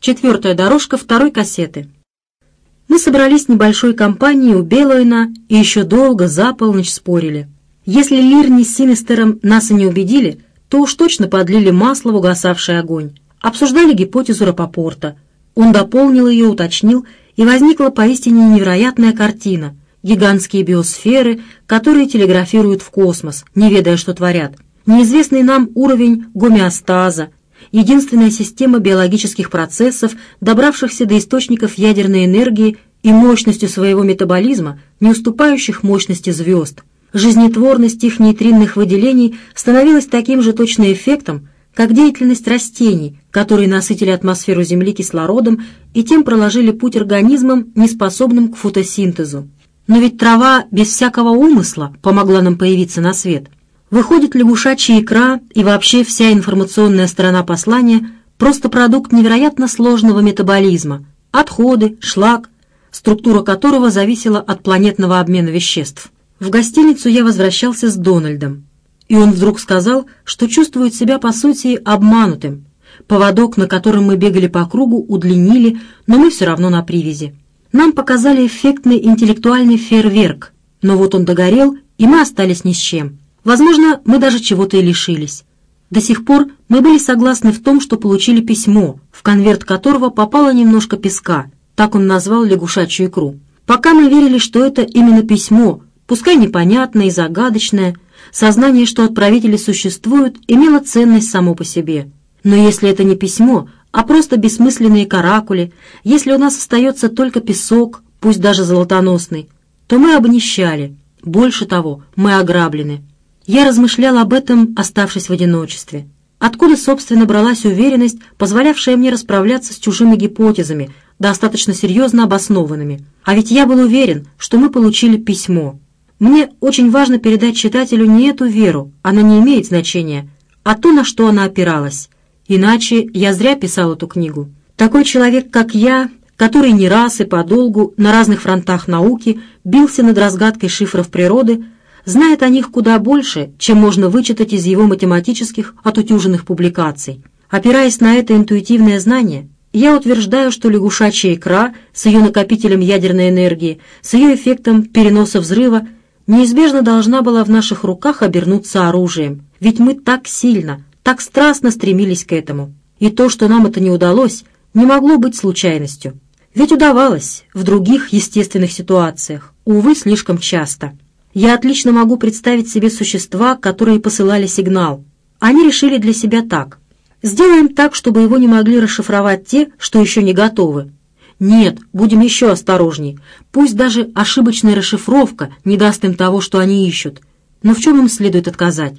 Четвертая дорожка второй кассеты. Мы собрались небольшой компанией у Белойна и еще долго за полночь спорили. Если Лирни с Синистером нас и не убедили, то уж точно подлили масло в угасавший огонь. Обсуждали гипотезу Рапопорта. Он дополнил ее, уточнил, и возникла поистине невероятная картина. Гигантские биосферы, которые телеграфируют в космос, не ведая, что творят. Неизвестный нам уровень гомеостаза, единственная система биологических процессов, добравшихся до источников ядерной энергии и мощностью своего метаболизма, не уступающих мощности звезд. Жизнетворность их нейтринных выделений становилась таким же точным эффектом, как деятельность растений, которые насытили атмосферу Земли кислородом и тем проложили путь организмам, неспособным к фотосинтезу. Но ведь трава без всякого умысла помогла нам появиться на свет – Выходит, лягушачья икра и вообще вся информационная сторона послания просто продукт невероятно сложного метаболизма, отходы, шлак, структура которого зависела от планетного обмена веществ. В гостиницу я возвращался с Дональдом, и он вдруг сказал, что чувствует себя, по сути, обманутым. Поводок, на котором мы бегали по кругу, удлинили, но мы все равно на привязи. Нам показали эффектный интеллектуальный фейерверк, но вот он догорел, и мы остались ни с чем. Возможно, мы даже чего-то и лишились. До сих пор мы были согласны в том, что получили письмо, в конверт которого попало немножко песка, так он назвал лягушачью икру. Пока мы верили, что это именно письмо, пускай непонятное и загадочное, сознание, что отправители существуют, имело ценность само по себе. Но если это не письмо, а просто бессмысленные каракули, если у нас остается только песок, пусть даже золотоносный, то мы обнищали. Больше того, мы ограблены. Я размышлял об этом, оставшись в одиночестве. Откуда, собственно, бралась уверенность, позволявшая мне расправляться с чужими гипотезами, достаточно серьезно обоснованными? А ведь я был уверен, что мы получили письмо. Мне очень важно передать читателю не эту веру, она не имеет значения, а то, на что она опиралась. Иначе я зря писал эту книгу. Такой человек, как я, который не раз и подолгу на разных фронтах науки бился над разгадкой шифров природы, знает о них куда больше, чем можно вычитать из его математических отутюженных публикаций. Опираясь на это интуитивное знание, я утверждаю, что лягушачья икра с ее накопителем ядерной энергии, с ее эффектом переноса взрыва, неизбежно должна была в наших руках обернуться оружием, ведь мы так сильно, так страстно стремились к этому. И то, что нам это не удалось, не могло быть случайностью. Ведь удавалось в других естественных ситуациях, увы, слишком часто. Я отлично могу представить себе существа, которые посылали сигнал. Они решили для себя так. Сделаем так, чтобы его не могли расшифровать те, что еще не готовы. Нет, будем еще осторожней. Пусть даже ошибочная расшифровка не даст им того, что они ищут. Но в чем им следует отказать?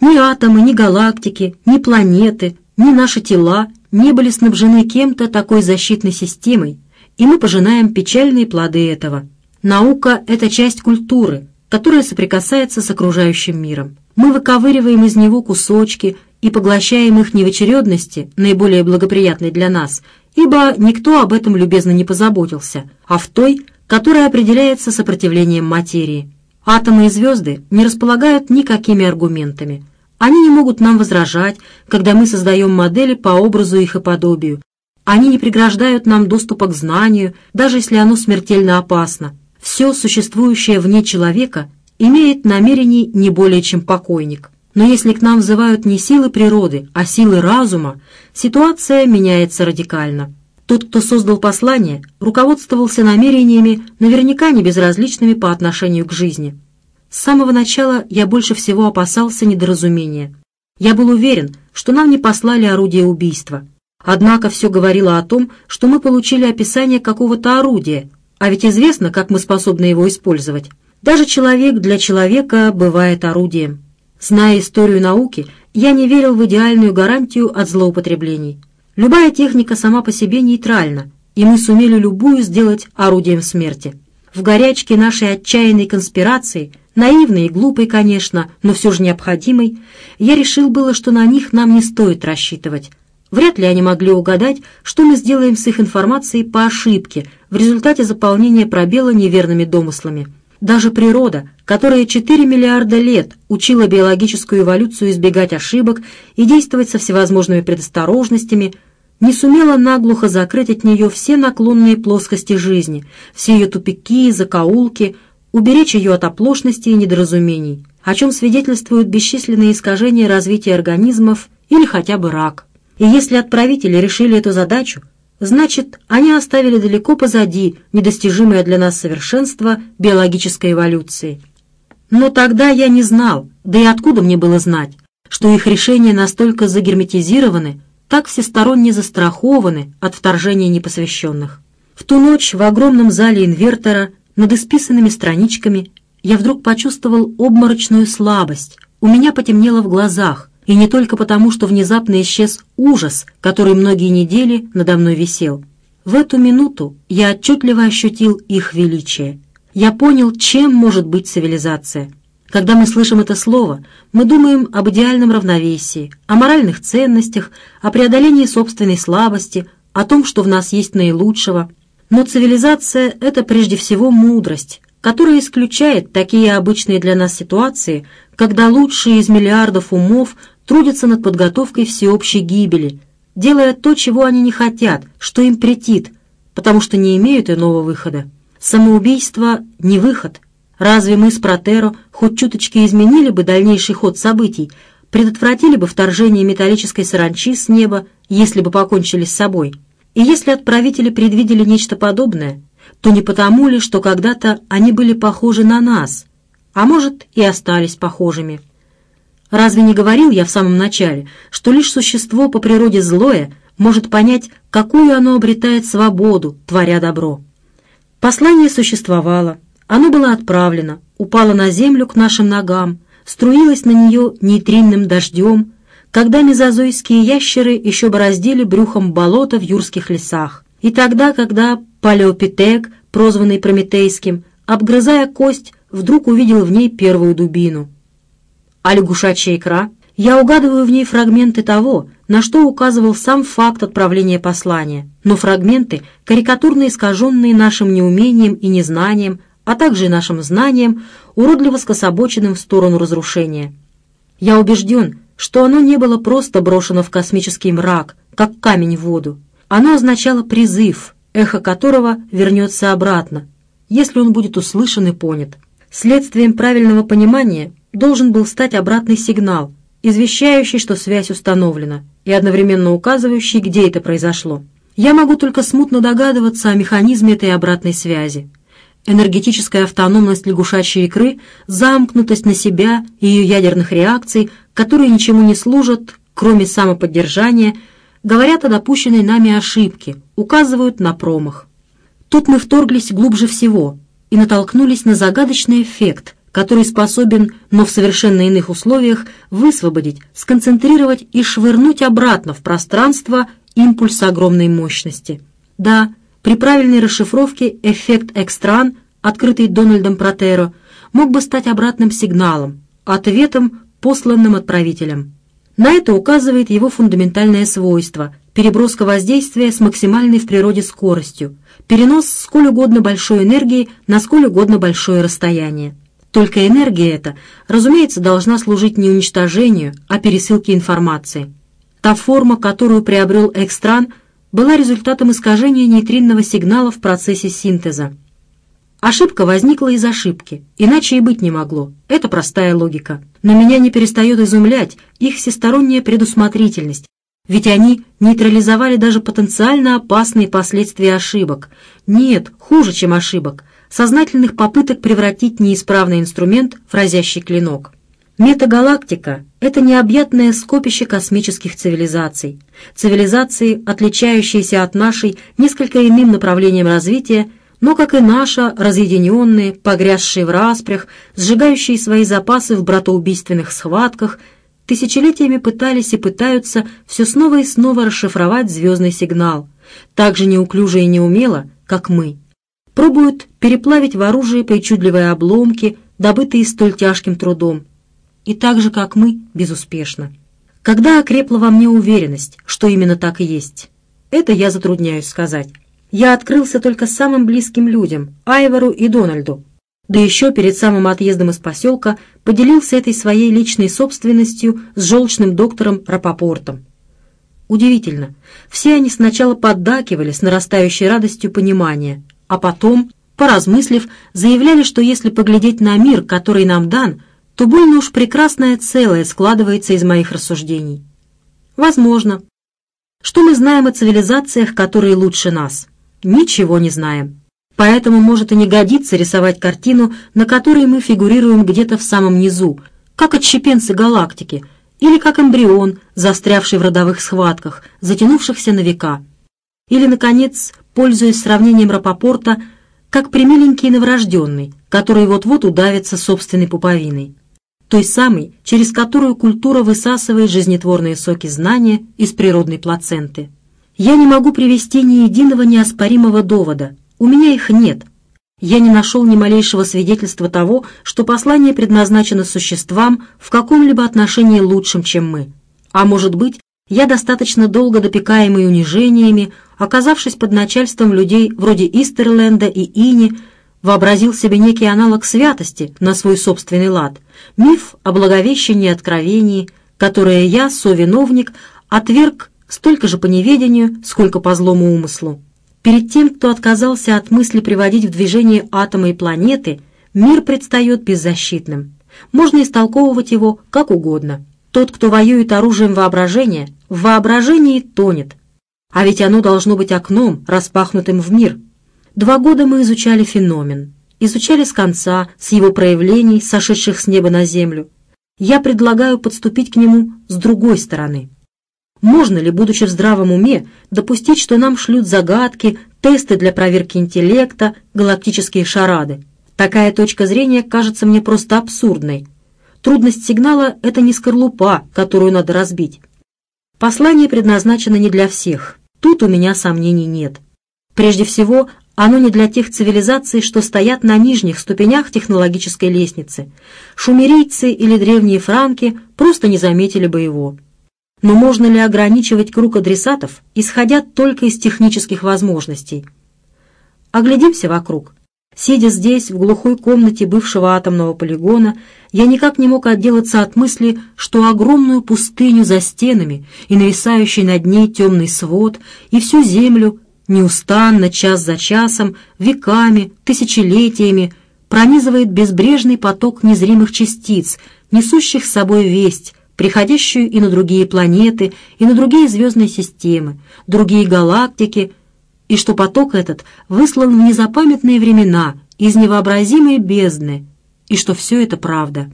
Ни атомы, ни галактики, ни планеты, ни наши тела не были снабжены кем-то такой защитной системой, и мы пожинаем печальные плоды этого. Наука — это часть культуры, которое соприкасается с окружающим миром. Мы выковыриваем из него кусочки и поглощаем их не в очередности, наиболее благоприятной для нас, ибо никто об этом любезно не позаботился, а в той, которая определяется сопротивлением материи. Атомы и звезды не располагают никакими аргументами. Они не могут нам возражать, когда мы создаем модели по образу их и подобию. Они не преграждают нам доступа к знанию, даже если оно смертельно опасно все существующее вне человека имеет намерений не более чем покойник. Но если к нам взывают не силы природы, а силы разума, ситуация меняется радикально. Тот, кто создал послание, руководствовался намерениями, наверняка не безразличными по отношению к жизни. С самого начала я больше всего опасался недоразумения. Я был уверен, что нам не послали орудие убийства. Однако все говорило о том, что мы получили описание какого-то орудия, а ведь известно, как мы способны его использовать. Даже человек для человека бывает орудием. Зная историю науки, я не верил в идеальную гарантию от злоупотреблений. Любая техника сама по себе нейтральна, и мы сумели любую сделать орудием смерти. В горячке нашей отчаянной конспирации, наивной и глупой, конечно, но все же необходимой, я решил было, что на них нам не стоит рассчитывать, Вряд ли они могли угадать, что мы сделаем с их информацией по ошибке в результате заполнения пробела неверными домыслами. Даже природа, которая 4 миллиарда лет учила биологическую эволюцию избегать ошибок и действовать со всевозможными предосторожностями, не сумела наглухо закрыть от нее все наклонные плоскости жизни, все ее тупики, закоулки, уберечь ее от оплошности и недоразумений, о чем свидетельствуют бесчисленные искажения развития организмов или хотя бы рак. И если отправители решили эту задачу, значит, они оставили далеко позади недостижимое для нас совершенство биологической эволюции. Но тогда я не знал, да и откуда мне было знать, что их решения настолько загерметизированы, так всесторонне застрахованы от вторжения непосвященных. В ту ночь в огромном зале инвертора над исписанными страничками я вдруг почувствовал обморочную слабость, у меня потемнело в глазах, и не только потому, что внезапно исчез ужас, который многие недели надо мной висел. В эту минуту я отчетливо ощутил их величие. Я понял, чем может быть цивилизация. Когда мы слышим это слово, мы думаем об идеальном равновесии, о моральных ценностях, о преодолении собственной слабости, о том, что в нас есть наилучшего. Но цивилизация — это прежде всего мудрость, которая исключает такие обычные для нас ситуации, когда лучшие из миллиардов умов трудятся над подготовкой всеобщей гибели, делая то, чего они не хотят, что им претит, потому что не имеют иного выхода. Самоубийство — не выход — Разве мы с Протеро хоть чуточки изменили бы дальнейший ход событий, предотвратили бы вторжение металлической саранчи с неба, если бы покончили с собой? И если отправители предвидели нечто подобное, то не потому ли, что когда-то они были похожи на нас, а может и остались похожими? Разве не говорил я в самом начале, что лишь существо по природе злое может понять, какую оно обретает свободу, творя добро? Послание существовало, оно было отправлено, упало на землю к нашим ногам, струилось на нее нейтринным дождем, когда мезозойские ящеры еще бороздили брюхом болото в юрских лесах, и тогда, когда палеопитек, прозванный Прометейским, обгрызая кость, вдруг увидел в ней первую дубину. А лягушачья икра? Я угадываю в ней фрагменты того, на что указывал сам факт отправления послания, но фрагменты, карикатурно искаженные нашим неумением и незнанием, а также нашим знаниям, уродливо скособоченным в сторону разрушения. Я убежден, что оно не было просто брошено в космический мрак, как камень в воду. Оно означало призыв, эхо которого вернется обратно, если он будет услышан и понят. Следствием правильного понимания должен был стать обратный сигнал, извещающий, что связь установлена, и одновременно указывающий, где это произошло. Я могу только смутно догадываться о механизме этой обратной связи энергетическая автономность лягушачьей икры, замкнутость на себя и ее ядерных реакций, которые ничему не служат, кроме самоподдержания, говорят о допущенной нами ошибке, указывают на промах. Тут мы вторглись глубже всего и натолкнулись на загадочный эффект, который способен, но в совершенно иных условиях, высвободить, сконцентрировать и швырнуть обратно в пространство импульс огромной мощности. Да, при правильной расшифровке эффект экстран, открытый Дональдом Протеро, мог бы стать обратным сигналом, ответом, посланным отправителем. На это указывает его фундаментальное свойство – переброска воздействия с максимальной в природе скоростью, перенос сколь угодно большой энергии на сколь угодно большое расстояние. Только энергия эта, разумеется, должна служить не уничтожению, а пересылке информации. Та форма, которую приобрел экстран – была результатом искажения нейтринного сигнала в процессе синтеза. Ошибка возникла из ошибки, иначе и быть не могло. Это простая логика. Но меня не перестает изумлять их всесторонняя предусмотрительность, ведь они нейтрализовали даже потенциально опасные последствия ошибок. Нет, хуже, чем ошибок, сознательных попыток превратить неисправный инструмент в разящий клинок. Метагалактика — это необъятное скопище космических цивилизаций. Цивилизации, отличающиеся от нашей несколько иным направлением развития, но, как и наша, разъединенные, погрязшие в распрях, сжигающие свои запасы в братоубийственных схватках, тысячелетиями пытались и пытаются все снова и снова расшифровать звездный сигнал, так же неуклюже и неумело, как мы. Пробуют переплавить в оружие причудливые обломки, добытые столь тяжким трудом, и так же, как мы, безуспешно. Когда окрепла во мне уверенность, что именно так и есть? Это я затрудняюсь сказать. Я открылся только самым близким людям, Айвору и Дональду. Да еще перед самым отъездом из поселка поделился этой своей личной собственностью с желчным доктором Рапопортом. Удивительно, все они сначала поддакивали с нарастающей радостью понимания, а потом, поразмыслив, заявляли, что если поглядеть на мир, который нам дан, то больно уж прекрасное целое складывается из моих рассуждений. Возможно. Что мы знаем о цивилизациях, которые лучше нас? Ничего не знаем. Поэтому может и не годиться рисовать картину, на которой мы фигурируем где-то в самом низу, как отщепенцы галактики, или как эмбрион, застрявший в родовых схватках, затянувшихся на века. Или, наконец, пользуясь сравнением Рапопорта, как примиленький новорожденный, который вот-вот удавится собственной пуповиной той самой, через которую культура высасывает жизнетворные соки знания из природной плаценты. Я не могу привести ни единого неоспоримого довода, у меня их нет. Я не нашел ни малейшего свидетельства того, что послание предназначено существам в каком-либо отношении лучшим, чем мы. А может быть, я достаточно долго допекаемый унижениями, оказавшись под начальством людей вроде Истерленда и Ини, вообразил себе некий аналог святости на свой собственный лад, миф о благовещении и откровении, которое я, совиновник, отверг столько же по неведению, сколько по злому умыслу. Перед тем, кто отказался от мысли приводить в движение атомы и планеты, мир предстает беззащитным. Можно истолковывать его как угодно. Тот, кто воюет оружием воображения, в воображении тонет. А ведь оно должно быть окном, распахнутым в мир – Два года мы изучали феномен. Изучали с конца, с его проявлений, сошедших с неба на землю. Я предлагаю подступить к нему с другой стороны. Можно ли, будучи в здравом уме, допустить, что нам шлют загадки, тесты для проверки интеллекта, галактические шарады? Такая точка зрения кажется мне просто абсурдной. Трудность сигнала — это не скорлупа, которую надо разбить. Послание предназначено не для всех. Тут у меня сомнений нет. Прежде всего, оно не для тех цивилизаций, что стоят на нижних ступенях технологической лестницы. Шумерийцы или древние франки просто не заметили бы его. Но можно ли ограничивать круг адресатов, исходя только из технических возможностей? Оглядимся вокруг. Сидя здесь, в глухой комнате бывшего атомного полигона, я никак не мог отделаться от мысли, что огромную пустыню за стенами и нависающий над ней темный свод, и всю землю неустанно, час за часом, веками, тысячелетиями пронизывает безбрежный поток незримых частиц, несущих с собой весть, приходящую и на другие планеты, и на другие звездные системы, другие галактики, и что поток этот выслан в незапамятные времена из невообразимой бездны, и что все это правда.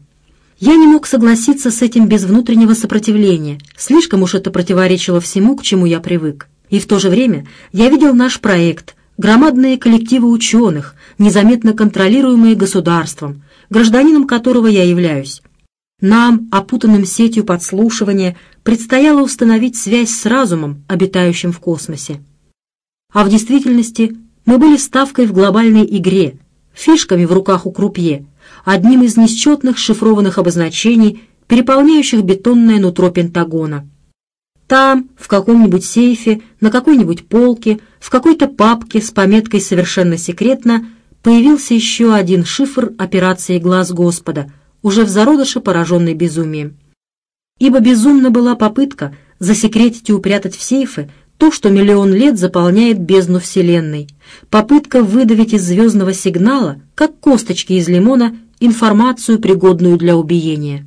Я не мог согласиться с этим без внутреннего сопротивления, слишком уж это противоречило всему, к чему я привык. И в то же время я видел наш проект, громадные коллективы ученых, незаметно контролируемые государством, гражданином которого я являюсь. Нам, опутанным сетью подслушивания, предстояло установить связь с разумом, обитающим в космосе. А в действительности мы были ставкой в глобальной игре, фишками в руках у крупье, одним из несчетных шифрованных обозначений, переполняющих бетонное нутро Пентагона. Там, в каком-нибудь сейфе, на какой-нибудь полке, в какой-то папке с пометкой «Совершенно секретно» появился еще один шифр операции «Глаз Господа», уже в зародыше пораженный безумием. Ибо безумна была попытка засекретить и упрятать в сейфы то, что миллион лет заполняет бездну Вселенной, попытка выдавить из звездного сигнала, как косточки из лимона, информацию, пригодную для убиения.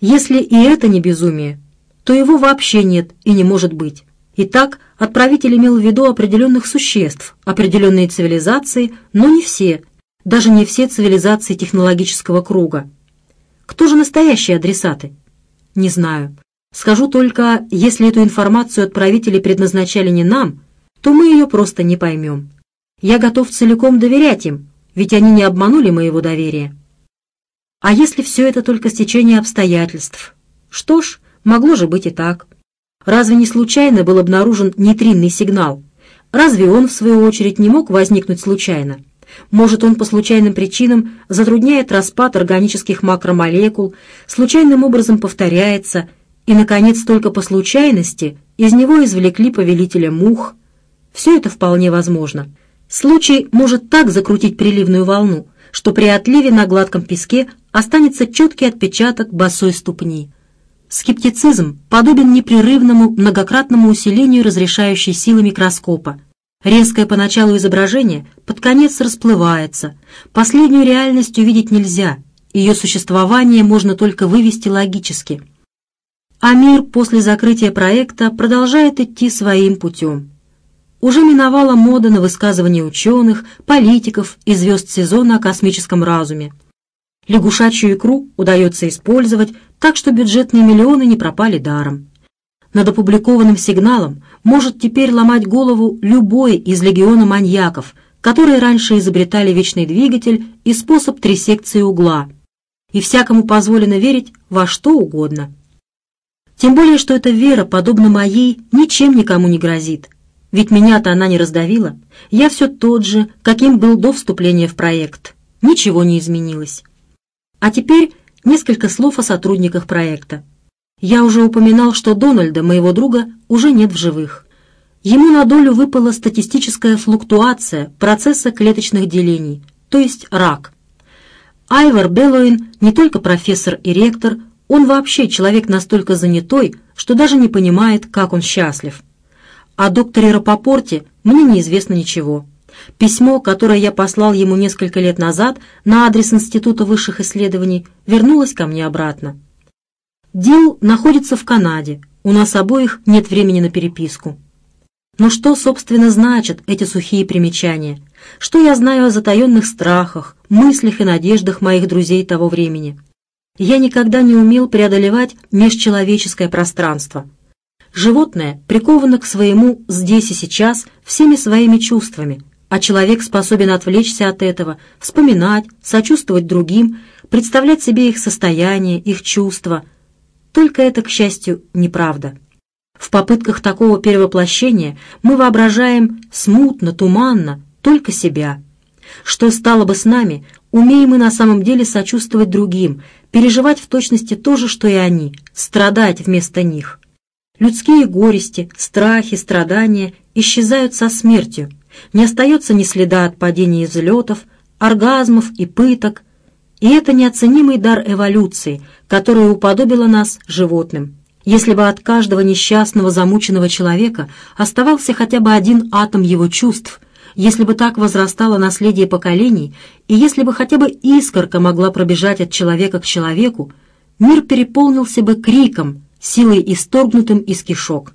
Если и это не безумие, то его вообще нет и не может быть. Итак, отправитель имел в виду определенных существ, определенные цивилизации, но не все, даже не все цивилизации технологического круга. Кто же настоящие адресаты? Не знаю. Скажу только, если эту информацию отправители предназначали не нам, то мы ее просто не поймем. Я готов целиком доверять им, ведь они не обманули моего доверия. А если все это только стечение обстоятельств? Что ж, Могло же быть и так. Разве не случайно был обнаружен нейтринный сигнал? Разве он, в свою очередь, не мог возникнуть случайно? Может, он по случайным причинам затрудняет распад органических макромолекул, случайным образом повторяется, и, наконец, только по случайности из него извлекли повелителя мух. Все это вполне возможно. Случай может так закрутить приливную волну, что при отливе на гладком песке останется четкий отпечаток босой ступни. Скептицизм подобен непрерывному многократному усилению разрешающей силы микроскопа. Резкое поначалу изображение под конец расплывается. Последнюю реальность увидеть нельзя, ее существование можно только вывести логически. А мир после закрытия проекта продолжает идти своим путем. Уже миновала мода на высказывания ученых, политиков и звезд сезона о космическом разуме. Лягушачью икру удается использовать так, что бюджетные миллионы не пропали даром. Над опубликованным сигналом может теперь ломать голову любой из легиона маньяков, которые раньше изобретали вечный двигатель и способ трисекции угла. И всякому позволено верить во что угодно. Тем более, что эта вера, подобно моей, ничем никому не грозит. Ведь меня-то она не раздавила. Я все тот же, каким был до вступления в проект. Ничего не изменилось. А теперь несколько слов о сотрудниках проекта. Я уже упоминал, что Дональда, моего друга, уже нет в живых. Ему на долю выпала статистическая флуктуация процесса клеточных делений, то есть рак. Айвар Беллоин не только профессор и ректор, он вообще человек настолько занятой, что даже не понимает, как он счастлив. О докторе Рапопорте мне неизвестно ничего. Письмо, которое я послал ему несколько лет назад на адрес Института высших исследований, вернулось ко мне обратно. Дил находится в Канаде, у нас обоих нет времени на переписку. Но что, собственно, значат эти сухие примечания? Что я знаю о затаенных страхах, мыслях и надеждах моих друзей того времени? Я никогда не умел преодолевать межчеловеческое пространство. Животное приковано к своему здесь и сейчас всеми своими чувствами, а человек способен отвлечься от этого, вспоминать, сочувствовать другим, представлять себе их состояние, их чувства. Только это, к счастью, неправда. В попытках такого перевоплощения мы воображаем смутно, туманно только себя. Что стало бы с нами, умеем мы на самом деле сочувствовать другим, переживать в точности то же, что и они, страдать вместо них. Людские горести, страхи, страдания исчезают со смертью, не остается ни следа от падений и взлетов, оргазмов и пыток, и это неоценимый дар эволюции, которая уподобила нас животным. Если бы от каждого несчастного замученного человека оставался хотя бы один атом его чувств, если бы так возрастало наследие поколений, и если бы хотя бы искорка могла пробежать от человека к человеку, мир переполнился бы криком, силой исторгнутым из кишок.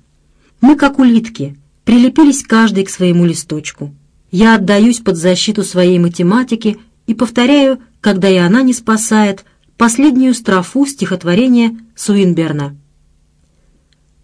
Мы как улитки, прилепились каждый к своему листочку. Я отдаюсь под защиту своей математики и повторяю, когда и она не спасает, последнюю строфу стихотворения Суинберна.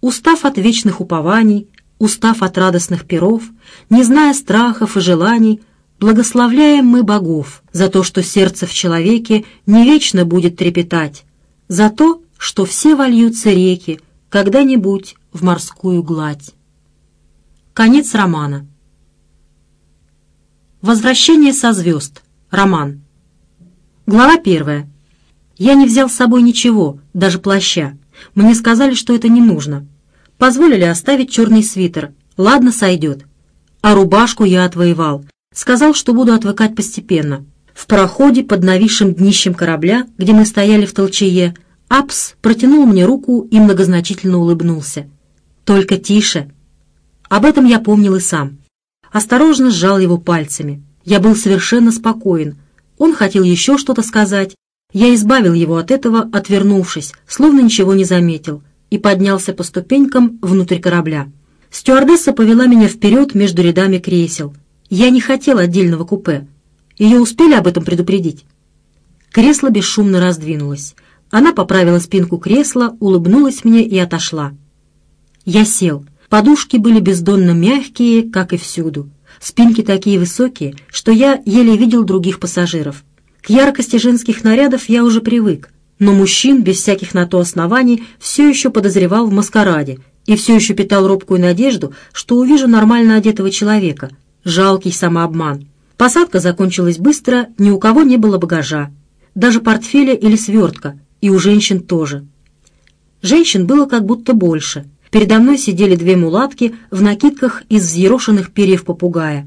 Устав от вечных упований, устав от радостных перов, не зная страхов и желаний, благословляем мы богов за то, что сердце в человеке не вечно будет трепетать, за то, что все вольются реки когда-нибудь в морскую гладь. Конец романа. Возвращение со звезд. Роман. Глава первая. Я не взял с собой ничего, даже плаща. Мне сказали, что это не нужно. Позволили оставить черный свитер. Ладно, сойдет. А рубашку я отвоевал. Сказал, что буду отвыкать постепенно. В проходе под нависшим днищем корабля, где мы стояли в толчее, Апс протянул мне руку и многозначительно улыбнулся. «Только тише!» Об этом я помнил и сам. Осторожно сжал его пальцами. Я был совершенно спокоен. Он хотел еще что-то сказать. Я избавил его от этого, отвернувшись, словно ничего не заметил, и поднялся по ступенькам внутрь корабля. Стюардесса повела меня вперед между рядами кресел. Я не хотел отдельного купе. Ее успели об этом предупредить? Кресло бесшумно раздвинулось. Она поправила спинку кресла, улыбнулась мне и отошла. Я сел. Подушки были бездонно мягкие, как и всюду. Спинки такие высокие, что я еле видел других пассажиров. К яркости женских нарядов я уже привык, но мужчин, без всяких на то оснований, все еще подозревал в маскараде и все еще питал робкую надежду, что увижу нормально одетого человека. Жалкий самообман. Посадка закончилась быстро, ни у кого не было багажа. Даже портфеля или свертка, и у женщин тоже. Женщин было как будто больше — Передо мной сидели две мулатки в накидках из взъерошенных перьев попугая.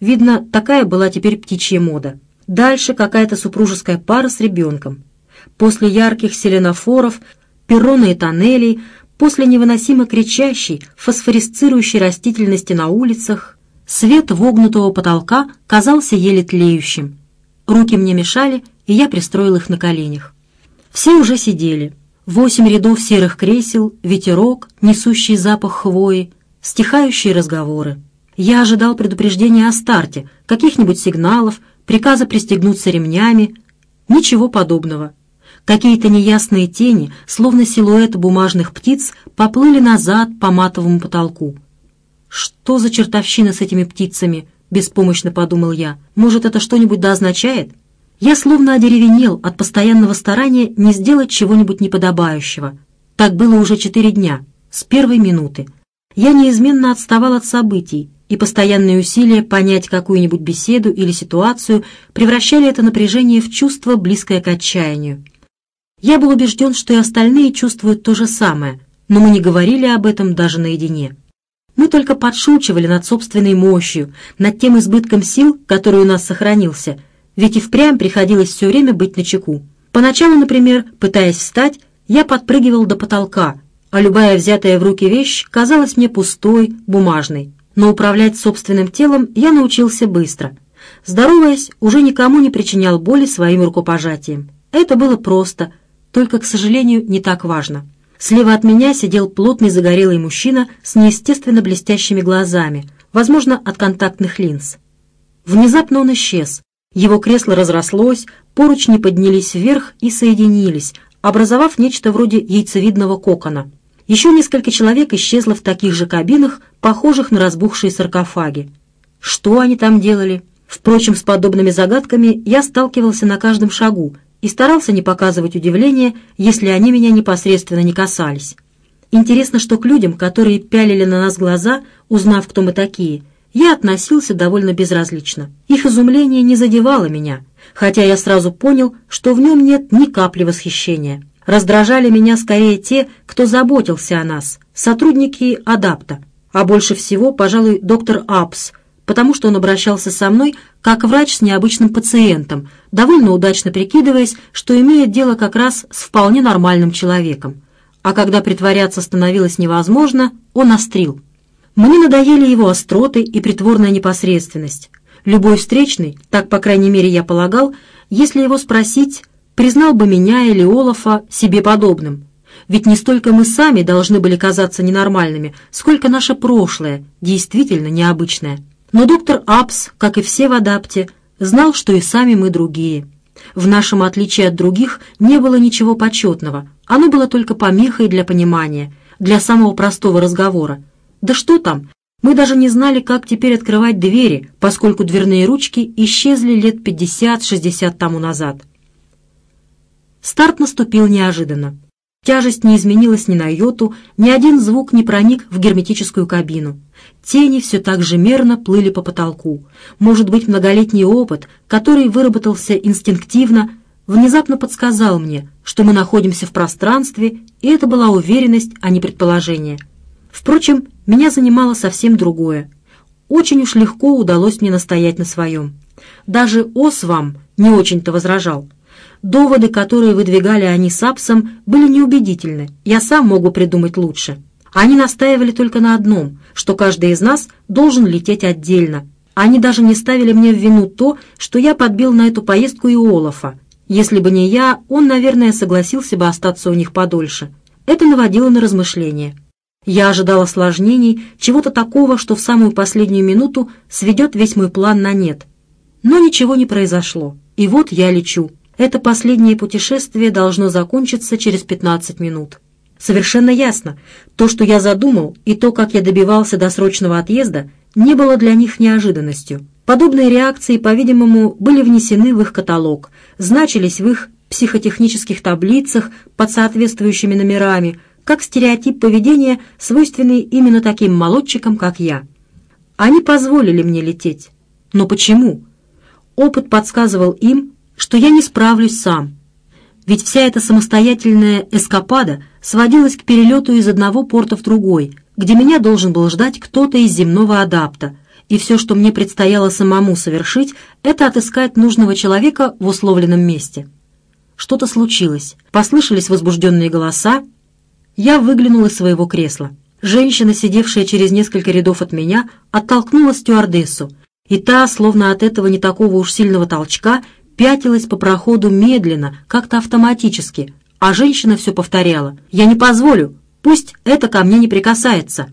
Видно, такая была теперь птичья мода. Дальше какая-то супружеская пара с ребенком. После ярких селенофоров перроны и тоннелей, после невыносимо кричащей, фосфорисцирующей растительности на улицах, свет вогнутого потолка казался еле тлеющим. Руки мне мешали, и я пристроил их на коленях. Все уже сидели. Восемь рядов серых кресел, ветерок, несущий запах хвои, стихающие разговоры. Я ожидал предупреждения о старте, каких-нибудь сигналов, приказа пристегнуться ремнями. Ничего подобного. Какие-то неясные тени, словно силуэты бумажных птиц, поплыли назад по матовому потолку. «Что за чертовщина с этими птицами?» — беспомощно подумал я. «Может, это что-нибудь да означает?» Я словно одеревенел от постоянного старания не сделать чего-нибудь неподобающего. Так было уже четыре дня, с первой минуты. Я неизменно отставал от событий, и постоянные усилия понять какую-нибудь беседу или ситуацию превращали это напряжение в чувство, близкое к отчаянию. Я был убежден, что и остальные чувствуют то же самое, но мы не говорили об этом даже наедине. Мы только подшучивали над собственной мощью, над тем избытком сил, который у нас сохранился, ведь и впрямь приходилось все время быть начеку. Поначалу, например, пытаясь встать, я подпрыгивал до потолка, а любая взятая в руки вещь казалась мне пустой, бумажной но управлять собственным телом я научился быстро. Здороваясь, уже никому не причинял боли своим рукопожатием. Это было просто, только, к сожалению, не так важно. Слева от меня сидел плотный загорелый мужчина с неестественно блестящими глазами, возможно, от контактных линз. Внезапно он исчез. Его кресло разрослось, поручни поднялись вверх и соединились, образовав нечто вроде яйцевидного кокона. Еще несколько человек исчезло в таких же кабинах, похожих на разбухшие саркофаги. Что они там делали? Впрочем, с подобными загадками я сталкивался на каждом шагу и старался не показывать удивления, если они меня непосредственно не касались. Интересно, что к людям, которые пялили на нас глаза, узнав, кто мы такие, я относился довольно безразлично. Их изумление не задевало меня, хотя я сразу понял, что в нем нет ни капли восхищения. Раздражали меня скорее те, кто заботился о нас, сотрудники адапта, а больше всего, пожалуй, доктор Апс, потому что он обращался со мной как врач с необычным пациентом, довольно удачно прикидываясь, что имеет дело как раз с вполне нормальным человеком. А когда притворяться становилось невозможно, он острил. Мне надоели его остроты и притворная непосредственность. Любой встречный, так, по крайней мере, я полагал, если его спросить, признал бы меня или Олафа себе подобным. Ведь не столько мы сами должны были казаться ненормальными, сколько наше прошлое, действительно необычное. Но доктор Апс, как и все в адапте, знал, что и сами мы другие. В нашем отличии от других не было ничего почетного, оно было только помехой для понимания, для самого простого разговора. Да что там, мы даже не знали, как теперь открывать двери, поскольку дверные ручки исчезли лет 50-60 тому назад. Старт наступил неожиданно. Тяжесть не изменилась ни на йоту, ни один звук не проник в герметическую кабину. Тени все так же мерно плыли по потолку. Может быть, многолетний опыт, который выработался инстинктивно, внезапно подсказал мне, что мы находимся в пространстве, и это была уверенность, а не предположение. Впрочем, меня занимало совсем другое. Очень уж легко удалось мне настоять на своем. Даже Освам не очень-то возражал. Доводы, которые выдвигали они с Апсом, были неубедительны. Я сам мог бы придумать лучше. Они настаивали только на одном, что каждый из нас должен лететь отдельно. Они даже не ставили мне в вину то, что я подбил на эту поездку и Олафа. Если бы не я, он, наверное, согласился бы остаться у них подольше. Это наводило на размышления. Я ожидал осложнений, чего-то такого, что в самую последнюю минуту сведет весь мой план на нет. Но ничего не произошло, и вот я лечу. Это последнее путешествие должно закончиться через 15 минут. Совершенно ясно, то, что я задумал, и то, как я добивался досрочного отъезда, не было для них неожиданностью. Подобные реакции, по-видимому, были внесены в их каталог, значились в их психотехнических таблицах под соответствующими номерами, как стереотип поведения, свойственный именно таким молодчикам, как я. Они позволили мне лететь. Но почему? Опыт подсказывал им, что я не справлюсь сам. Ведь вся эта самостоятельная эскапада сводилась к перелету из одного порта в другой, где меня должен был ждать кто-то из земного адапта, и все, что мне предстояло самому совершить, это отыскать нужного человека в условленном месте. Что-то случилось. Послышались возбужденные голоса, Я выглянул из своего кресла. Женщина, сидевшая через несколько рядов от меня, оттолкнула стюардессу, и та, словно от этого не такого уж сильного толчка, пятилась по проходу медленно, как-то автоматически, а женщина все повторяла. «Я не позволю! Пусть это ко мне не прикасается!»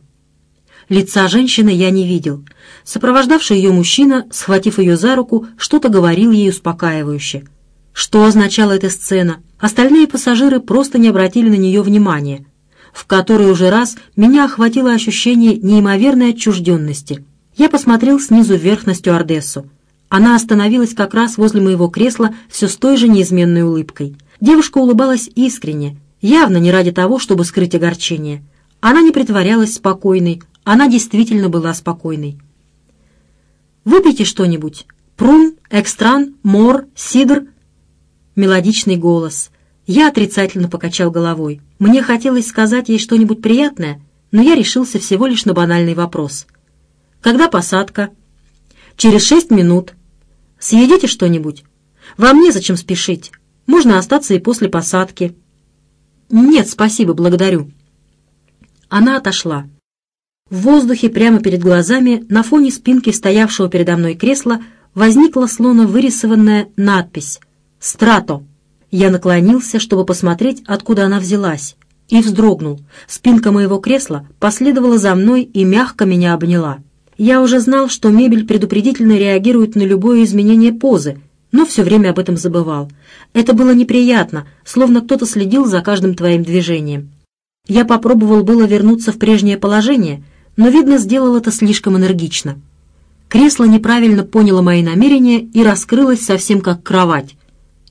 Лица женщины я не видел. Сопровождавший ее мужчина, схватив ее за руку, что-то говорил ей успокаивающе. Что означала эта сцена? Остальные пассажиры просто не обратили на нее внимания. В который уже раз меня охватило ощущение неимоверной отчужденности. Я посмотрел снизу вверх на стюардессу. Она остановилась как раз возле моего кресла все с той же неизменной улыбкой. Девушка улыбалась искренне, явно не ради того, чтобы скрыть огорчение. Она не притворялась спокойной, она действительно была спокойной. «Выпейте что-нибудь. Прун, экстран, мор, сидр». Мелодичный голос. Я отрицательно покачал головой. Мне хотелось сказать ей что-нибудь приятное, но я решился всего лишь на банальный вопрос. «Когда посадка?» «Через шесть минут». «Съедите что-нибудь?» «Вам незачем спешить. Можно остаться и после посадки». «Нет, спасибо, благодарю». Она отошла. В воздухе прямо перед глазами, на фоне спинки стоявшего передо мной кресла, возникла словно вырисованная надпись «Страто». Я наклонился, чтобы посмотреть, откуда она взялась, и вздрогнул. Спинка моего кресла последовала за мной и мягко меня обняла. Я уже знал, что мебель предупредительно реагирует на любое изменение позы, но все время об этом забывал. Это было неприятно, словно кто-то следил за каждым твоим движением. Я попробовал было вернуться в прежнее положение, но, видно, сделал это слишком энергично. Кресло неправильно поняло мои намерения и раскрылось совсем как кровать.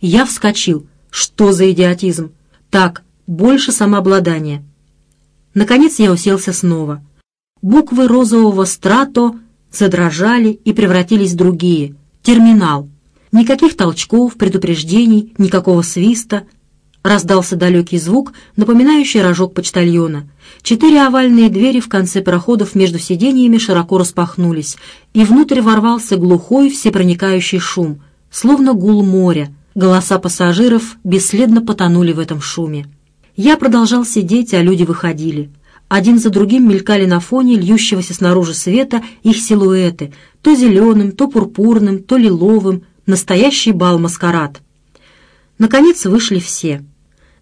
Я вскочил. Что за идиотизм? Так, больше самообладания. Наконец я уселся снова. Буквы розового страто задрожали и превратились в другие. Терминал. Никаких толчков, предупреждений, никакого свиста, Раздался далекий звук, напоминающий рожок почтальона. Четыре овальные двери в конце проходов между сиденьями широко распахнулись, и внутрь ворвался глухой всепроникающий шум, словно гул моря. Голоса пассажиров бесследно потонули в этом шуме. Я продолжал сидеть, а люди выходили. Один за другим мелькали на фоне льющегося снаружи света их силуэты, то зеленым, то пурпурным, то лиловым, настоящий бал-маскарад — Наконец вышли все.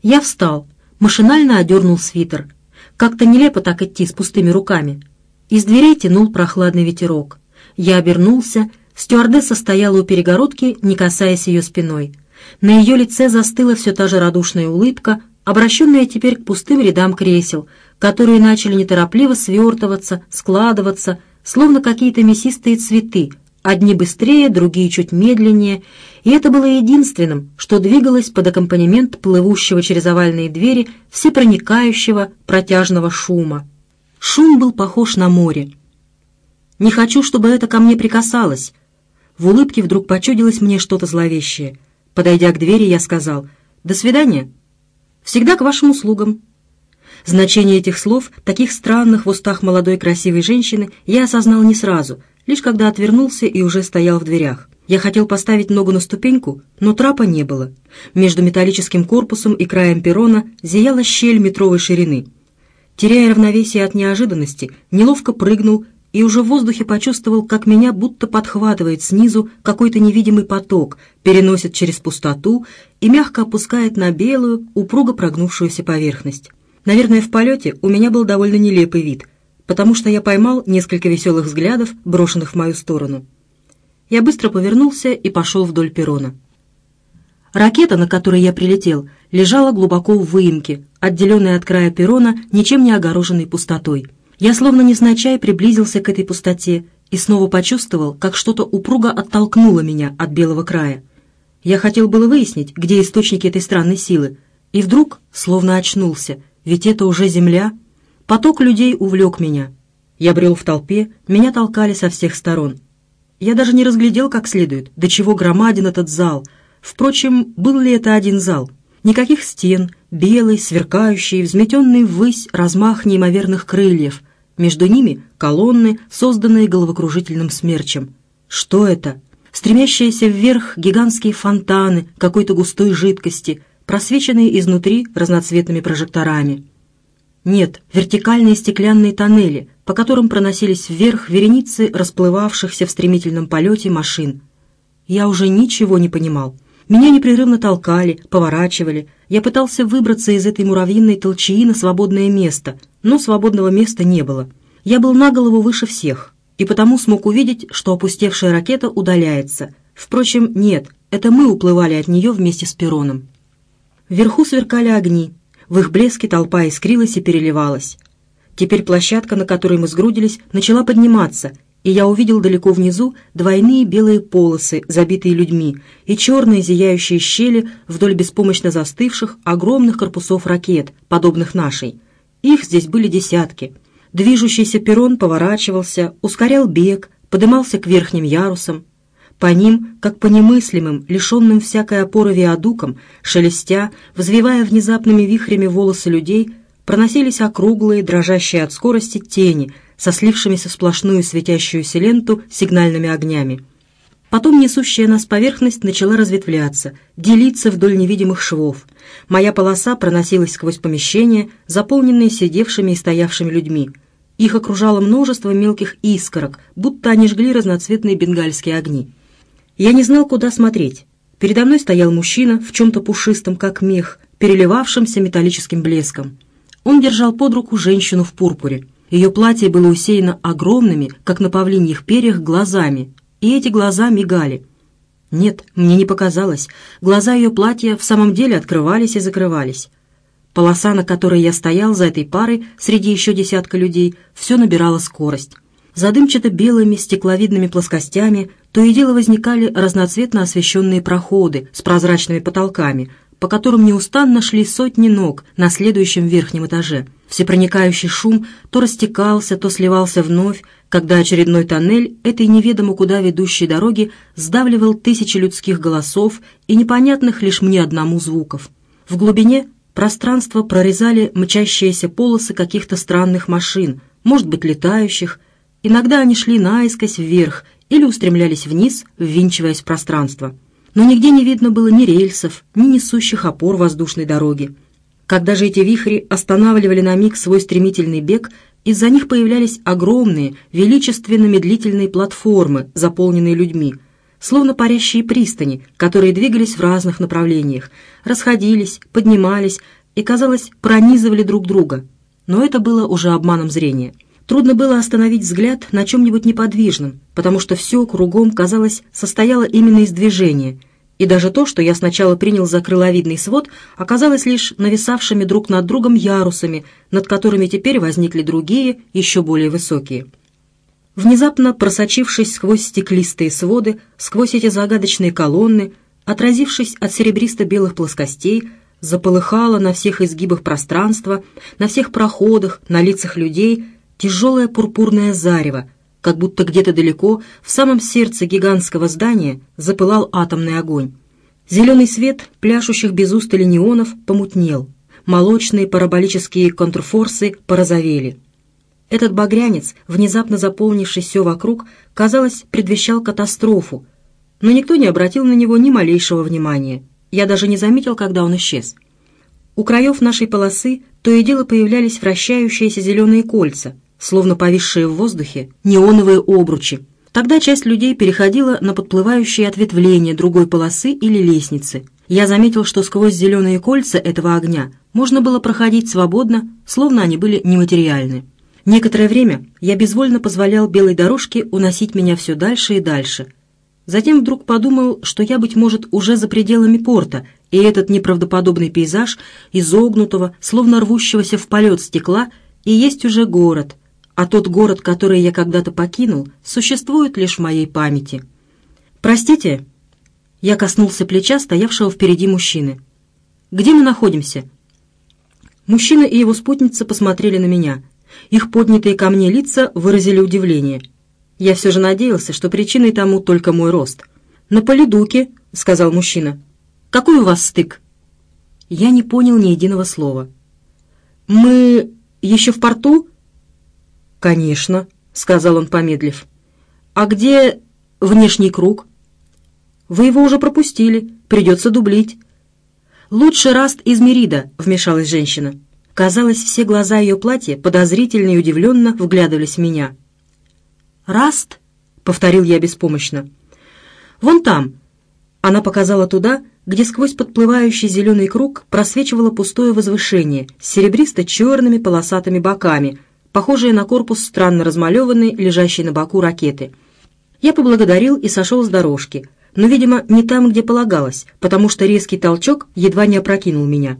Я встал, машинально одернул свитер. Как-то нелепо так идти с пустыми руками. Из дверей тянул прохладный ветерок. Я обернулся, стюардесса стояла у перегородки, не касаясь ее спиной. На ее лице застыла все та же радушная улыбка, обращенная теперь к пустым рядам кресел, которые начали неторопливо свертываться, складываться, словно какие-то мясистые цветы, одни быстрее, другие чуть медленнее, и это было единственным, что двигалось под аккомпанемент плывущего через овальные двери всепроникающего протяжного шума. Шум был похож на море. «Не хочу, чтобы это ко мне прикасалось». В улыбке вдруг почудилось мне что-то зловещее. Подойдя к двери, я сказал «До свидания». «Всегда к вашим услугам». Значение этих слов, таких странных в устах молодой красивой женщины, я осознал не сразу — лишь когда отвернулся и уже стоял в дверях. Я хотел поставить ногу на ступеньку, но трапа не было. Между металлическим корпусом и краем перрона зияла щель метровой ширины. Теряя равновесие от неожиданности, неловко прыгнул и уже в воздухе почувствовал, как меня будто подхватывает снизу какой-то невидимый поток, переносит через пустоту и мягко опускает на белую, упруго прогнувшуюся поверхность. Наверное, в полете у меня был довольно нелепый вид — потому что я поймал несколько веселых взглядов, брошенных в мою сторону. Я быстро повернулся и пошел вдоль перрона. Ракета, на которой я прилетел, лежала глубоко в выемке, отделенной от края перрона ничем не огороженной пустотой. Я словно незначай приблизился к этой пустоте и снова почувствовал, как что-то упруго оттолкнуло меня от белого края. Я хотел было выяснить, где источники этой странной силы, и вдруг словно очнулся, ведь это уже земля — Поток людей увлек меня. Я брел в толпе, меня толкали со всех сторон. Я даже не разглядел как следует, до чего громаден этот зал. Впрочем, был ли это один зал? Никаких стен, белый, сверкающий, взметенный ввысь размах неимоверных крыльев. Между ними колонны, созданные головокружительным смерчем. Что это? Стремящиеся вверх гигантские фонтаны какой-то густой жидкости, просвеченные изнутри разноцветными прожекторами. Нет, вертикальные стеклянные тоннели, по которым проносились вверх вереницы расплывавшихся в стремительном полете машин. Я уже ничего не понимал. Меня непрерывно толкали, поворачивали. Я пытался выбраться из этой муравьиной толчаи на свободное место, но свободного места не было. Я был на голову выше всех, и потому смог увидеть, что опустевшая ракета удаляется. Впрочем, нет, это мы уплывали от нее вместе с пероном. Вверху сверкали огни, в их блеске толпа искрилась и переливалась. Теперь площадка, на которой мы сгрудились, начала подниматься, и я увидел далеко внизу двойные белые полосы, забитые людьми, и черные зияющие щели вдоль беспомощно застывших огромных корпусов ракет, подобных нашей. Их здесь были десятки. Движущийся перрон поворачивался, ускорял бег, подымался к верхним ярусам. По ним, как по немыслимым, лишенным всякой опоры виадукам, шелестя, взвивая внезапными вихрями волосы людей, проносились округлые, дрожащие от скорости тени со слившимися в сплошную светящуюся ленту сигнальными огнями. Потом несущая нас поверхность начала разветвляться, делиться вдоль невидимых швов. Моя полоса проносилась сквозь помещения, заполненные сидевшими и стоявшими людьми. Их окружало множество мелких искорок, будто они жгли разноцветные бенгальские огни. Я не знал, куда смотреть. Передо мной стоял мужчина в чем-то пушистом, как мех, переливавшимся металлическим блеском. Он держал под руку женщину в пурпуре. Ее платье было усеяно огромными, как на павлиньих перьях, глазами, и эти глаза мигали. Нет, мне не показалось. Глаза ее платья в самом деле открывались и закрывались. Полоса, на которой я стоял за этой парой, среди еще десятка людей, все набирала скорость. За дымчато-белыми стекловидными плоскостями то и дело возникали разноцветно освещенные проходы с прозрачными потолками, по которым неустанно шли сотни ног на следующем верхнем этаже. Всепроникающий шум то растекался, то сливался вновь, когда очередной тоннель этой неведомо куда ведущей дороги сдавливал тысячи людских голосов и непонятных лишь мне одному звуков. В глубине пространство прорезали мчащиеся полосы каких-то странных машин, может быть, летающих, Иногда они шли наискось вверх или устремлялись вниз, ввинчиваясь в пространство. Но нигде не видно было ни рельсов, ни несущих опор воздушной дороги. Когда же эти вихри останавливали на миг свой стремительный бег, из-за них появлялись огромные, величественно-медлительные платформы, заполненные людьми, словно парящие пристани, которые двигались в разных направлениях, расходились, поднимались и, казалось, пронизывали друг друга. Но это было уже обманом зрения. Трудно было остановить взгляд на чем-нибудь неподвижном, потому что все кругом, казалось, состояло именно из движения, и даже то, что я сначала принял за крыловидный свод, оказалось лишь нависавшими друг над другом ярусами, над которыми теперь возникли другие, еще более высокие. Внезапно просочившись сквозь стеклистые своды, сквозь эти загадочные колонны, отразившись от серебристо-белых плоскостей, заполыхало на всех изгибах пространства, на всех проходах, на лицах людей — тяжелое пурпурное зарево, как будто где-то далеко, в самом сердце гигантского здания, запылал атомный огонь. Зеленый свет пляшущих без устали неонов помутнел, молочные параболические контрфорсы порозовели. Этот багрянец, внезапно заполнивший все вокруг, казалось, предвещал катастрофу, но никто не обратил на него ни малейшего внимания. Я даже не заметил, когда он исчез. У краев нашей полосы то и дело появлялись вращающиеся зеленые кольца — словно повисшие в воздухе неоновые обручи. Тогда часть людей переходила на подплывающие ответвления другой полосы или лестницы. Я заметил, что сквозь зеленые кольца этого огня можно было проходить свободно, словно они были нематериальны. Некоторое время я безвольно позволял белой дорожке уносить меня все дальше и дальше. Затем вдруг подумал, что я, быть может, уже за пределами порта, и этот неправдоподобный пейзаж изогнутого, словно рвущегося в полет стекла, и есть уже город — а тот город, который я когда-то покинул, существует лишь в моей памяти. «Простите?» Я коснулся плеча стоявшего впереди мужчины. «Где мы находимся?» Мужчина и его спутница посмотрели на меня. Их поднятые ко мне лица выразили удивление. Я все же надеялся, что причиной тому только мой рост. «На Полидуке», — сказал мужчина. «Какой у вас стык?» Я не понял ни единого слова. «Мы еще в порту?» «Конечно», — сказал он, помедлив. «А где внешний круг?» «Вы его уже пропустили, придется дублить». «Лучше Раст из Мерида», — вмешалась женщина. Казалось, все глаза ее платья подозрительно и удивленно вглядывались в меня. «Раст?» — повторил я беспомощно. «Вон там». Она показала туда, где сквозь подплывающий зеленый круг просвечивало пустое возвышение с серебристо-черными полосатыми боками, похожее на корпус странно размалеванной, лежащей на боку ракеты. Я поблагодарил и сошел с дорожки, но, видимо, не там, где полагалось, потому что резкий толчок едва не опрокинул меня.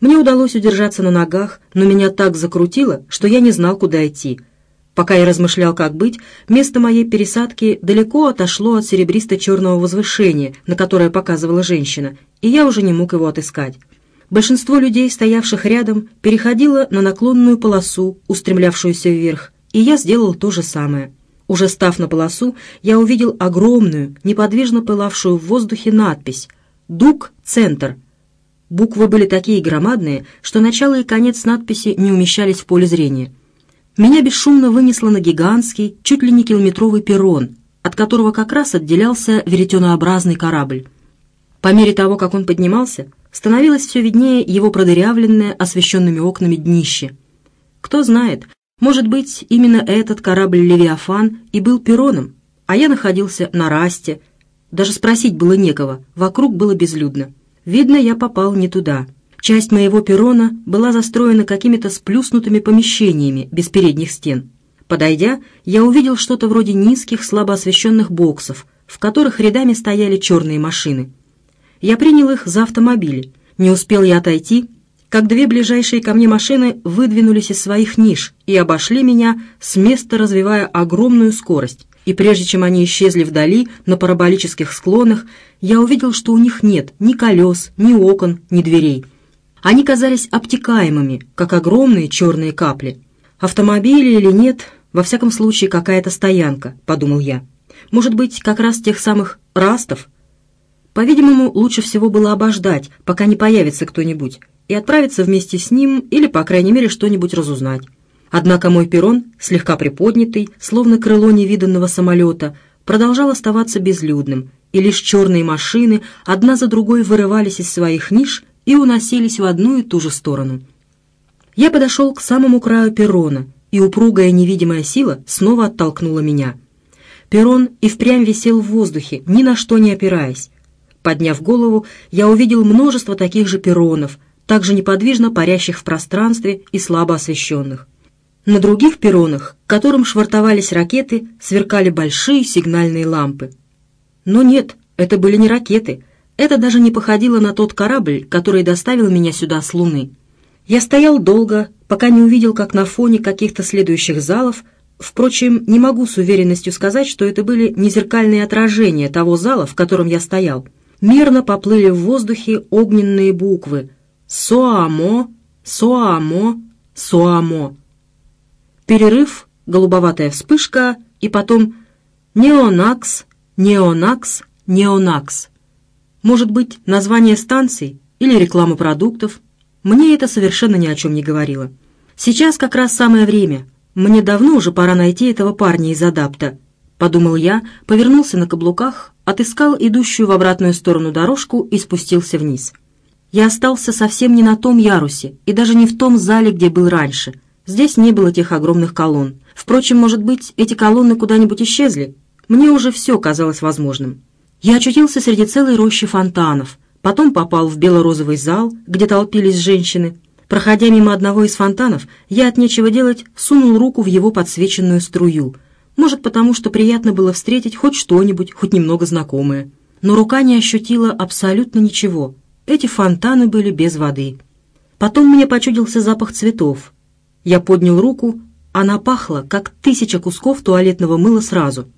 Мне удалось удержаться на ногах, но меня так закрутило, что я не знал, куда идти — Пока я размышлял, как быть, место моей пересадки далеко отошло от серебристо-черного возвышения, на которое показывала женщина, и я уже не мог его отыскать. Большинство людей, стоявших рядом, переходило на наклонную полосу, устремлявшуюся вверх, и я сделал то же самое. Уже став на полосу, я увидел огромную, неподвижно пылавшую в воздухе надпись «Дуг-центр». Буквы были такие громадные, что начало и конец надписи не умещались в поле зрения. Меня бесшумно вынесло на гигантский, чуть ли не километровый перрон, от которого как раз отделялся веретенообразный корабль. По мере того, как он поднимался, становилось все виднее его продырявленное освещенными окнами днище. Кто знает, может быть, именно этот корабль «Левиафан» и был перроном, а я находился на расте. Даже спросить было некого, вокруг было безлюдно. Видно, я попал не туда. Часть моего перрона была застроена какими-то сплюснутыми помещениями без передних стен. Подойдя, я увидел что-то вроде низких, слабо освещенных боксов, в которых рядами стояли черные машины. Я принял их за автомобили. Не успел я отойти, как две ближайшие ко мне машины выдвинулись из своих ниш и обошли меня, с места развивая огромную скорость. И прежде чем они исчезли вдали, на параболических склонах, я увидел, что у них нет ни колес, ни окон, ни дверей. Они казались обтекаемыми, как огромные черные капли. Автомобили или нет, во всяком случае какая-то стоянка, подумал я. Может быть, как раз тех самых растов? По-видимому, лучше всего было обождать, пока не появится кто-нибудь, и отправиться вместе с ним или, по крайней мере, что-нибудь разузнать. Однако мой перрон, слегка приподнятый, словно крыло невиданного самолета, продолжал оставаться безлюдным, и лишь черные машины одна за другой вырывались из своих ниш и уносились в одну и ту же сторону. Я подошел к самому краю перрона, и упругая невидимая сила снова оттолкнула меня. Перрон и впрямь висел в воздухе, ни на что не опираясь. Подняв голову, я увидел множество таких же перронов, также неподвижно парящих в пространстве и слабо освещенных. На других перронах, к которым швартовались ракеты, сверкали большие сигнальные лампы. Но нет, это были не ракеты — это даже не походило на тот корабль, который доставил меня сюда с Луны. Я стоял долго, пока не увидел, как на фоне каких-то следующих залов, впрочем, не могу с уверенностью сказать, что это были не зеркальные отражения того зала, в котором я стоял. Мирно поплыли в воздухе огненные буквы «Соамо», «Соамо», «Соамо». Перерыв, голубоватая вспышка и потом «Неонакс», «Неонакс», «Неонакс». Может быть, название станций или реклама продуктов. Мне это совершенно ни о чем не говорило. Сейчас как раз самое время. Мне давно уже пора найти этого парня из адапта. Подумал я, повернулся на каблуках, отыскал идущую в обратную сторону дорожку и спустился вниз. Я остался совсем не на том ярусе и даже не в том зале, где был раньше. Здесь не было тех огромных колонн. Впрочем, может быть, эти колонны куда-нибудь исчезли? Мне уже все казалось возможным. Я очутился среди целой рощи фонтанов, потом попал в бело-розовый зал, где толпились женщины. Проходя мимо одного из фонтанов, я от нечего делать сунул руку в его подсвеченную струю. Может, потому что приятно было встретить хоть что-нибудь, хоть немного знакомое. Но рука не ощутила абсолютно ничего. Эти фонтаны были без воды. Потом мне почудился запах цветов. Я поднял руку, она пахла, как тысяча кусков туалетного мыла сразу.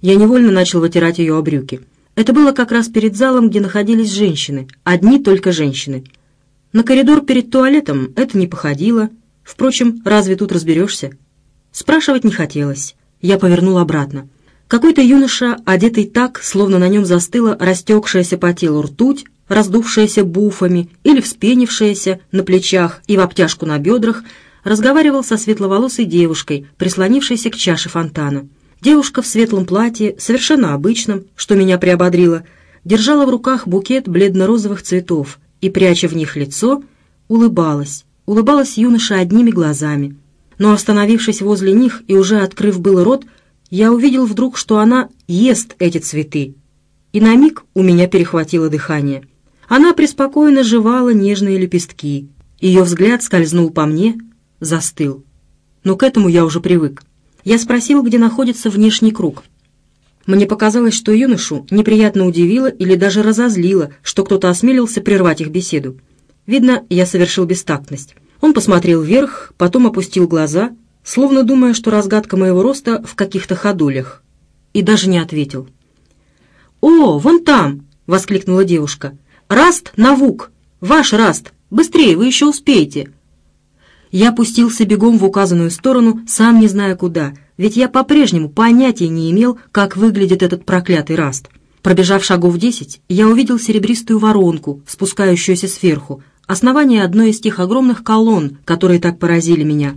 Я невольно начал вытирать ее о брюки. Это было как раз перед залом, где находились женщины, одни только женщины. На коридор перед туалетом это не походило. Впрочем, разве тут разберешься? Спрашивать не хотелось. Я повернул обратно. Какой-то юноша, одетый так, словно на нем застыла растекшаяся по телу ртуть, раздувшаяся буфами или вспенившаяся на плечах и в обтяжку на бедрах, разговаривал со светловолосой девушкой, прислонившейся к чаше фонтана. Девушка в светлом платье, совершенно обычном, что меня приободрило, держала в руках букет бледно-розовых цветов и, пряча в них лицо, улыбалась, улыбалась юноша одними глазами. Но остановившись возле них и уже открыв был рот, я увидел вдруг, что она ест эти цветы. И на миг у меня перехватило дыхание. Она преспокойно жевала нежные лепестки. Ее взгляд скользнул по мне, застыл. Но к этому я уже привык. Я спросил, где находится внешний круг. Мне показалось, что юношу неприятно удивило или даже разозлило, что кто-то осмелился прервать их беседу. Видно, я совершил бестактность. Он посмотрел вверх, потом опустил глаза, словно думая, что разгадка моего роста в каких-то ходулях, и даже не ответил. «О, вон там!» — воскликнула девушка. «Раст Навук! Ваш Раст! Быстрее, вы еще успеете!» Я пустился бегом в указанную сторону, сам не зная куда, ведь я по-прежнему понятия не имел, как выглядит этот проклятый Раст. Пробежав шагов десять, я увидел серебристую воронку, спускающуюся сверху, основание одной из тех огромных колонн, которые так поразили меня.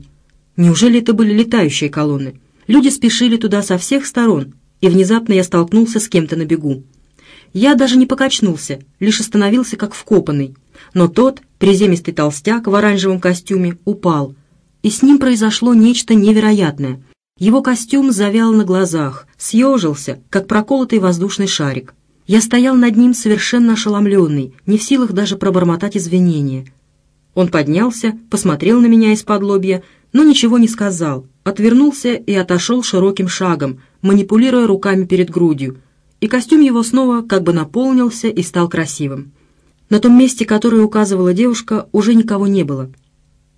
Неужели это были летающие колонны? Люди спешили туда со всех сторон, и внезапно я столкнулся с кем-то на бегу. Я даже не покачнулся, лишь остановился как вкопанный. Но тот, приземистый толстяк в оранжевом костюме, упал. И с ним произошло нечто невероятное. Его костюм завял на глазах, съежился, как проколотый воздушный шарик. Я стоял над ним совершенно ошеломленный, не в силах даже пробормотать извинения. Он поднялся, посмотрел на меня из-под лобья, но ничего не сказал, отвернулся и отошел широким шагом, манипулируя руками перед грудью, и костюм его снова как бы наполнился и стал красивым. На том месте, которое указывала девушка, уже никого не было.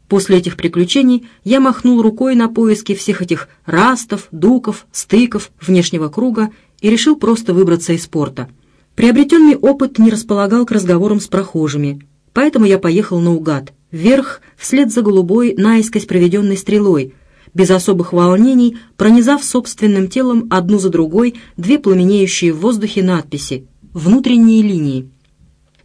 После этих приключений я махнул рукой на поиски всех этих растов, дуков, стыков, внешнего круга и решил просто выбраться из порта. Приобретенный опыт не располагал к разговорам с прохожими, поэтому я поехал наугад, вверх, вслед за голубой, наискось проведенной стрелой, без особых волнений, пронизав собственным телом одну за другой две пламенеющие в воздухе надписи «Внутренние линии».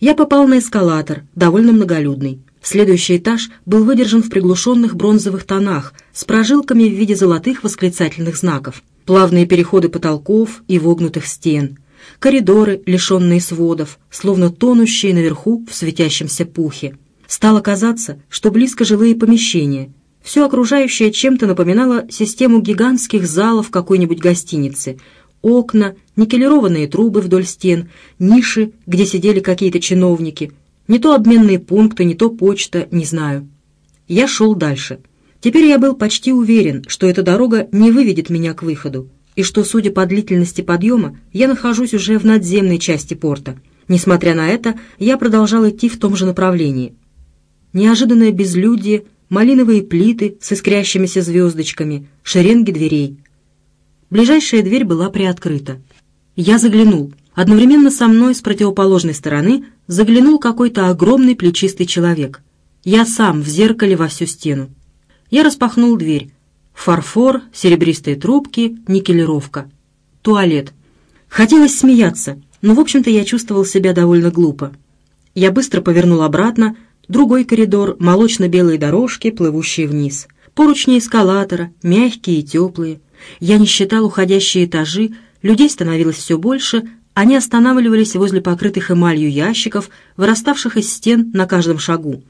Я попал на эскалатор, довольно многолюдный. Следующий этаж был выдержан в приглушенных бронзовых тонах с прожилками в виде золотых восклицательных знаков плавные переходы потолков и вогнутых стен, коридоры, лишенные сводов, словно тонущие наверху в светящемся пухе. Стало казаться, что близко жилые помещения. Все окружающее чем-то напоминало систему гигантских залов какой-нибудь гостиницы. Окна, никелированные трубы вдоль стен, ниши, где сидели какие-то чиновники. Не то обменные пункты, не то почта, не знаю. Я шел дальше. Теперь я был почти уверен, что эта дорога не выведет меня к выходу, и что, судя по длительности подъема, я нахожусь уже в надземной части порта. Несмотря на это, я продолжал идти в том же направлении. Неожиданное безлюдие, малиновые плиты с искрящимися звездочками, шеренги дверей. Ближайшая дверь была приоткрыта. Я заглянул. Одновременно со мной с противоположной стороны заглянул какой-то огромный плечистый человек. Я сам в зеркале во всю стену. Я распахнул дверь. Фарфор, серебристые трубки, никелировка. Туалет. Хотелось смеяться, но, в общем-то, я чувствовал себя довольно глупо. Я быстро повернул обратно, другой коридор, молочно-белые дорожки, плывущие вниз. Поручни эскалатора, мягкие и теплые. Я не считал уходящие этажи, людей становилось все больше, они останавливались возле покрытых эмалью ящиков, выраставших из стен на каждом шагу.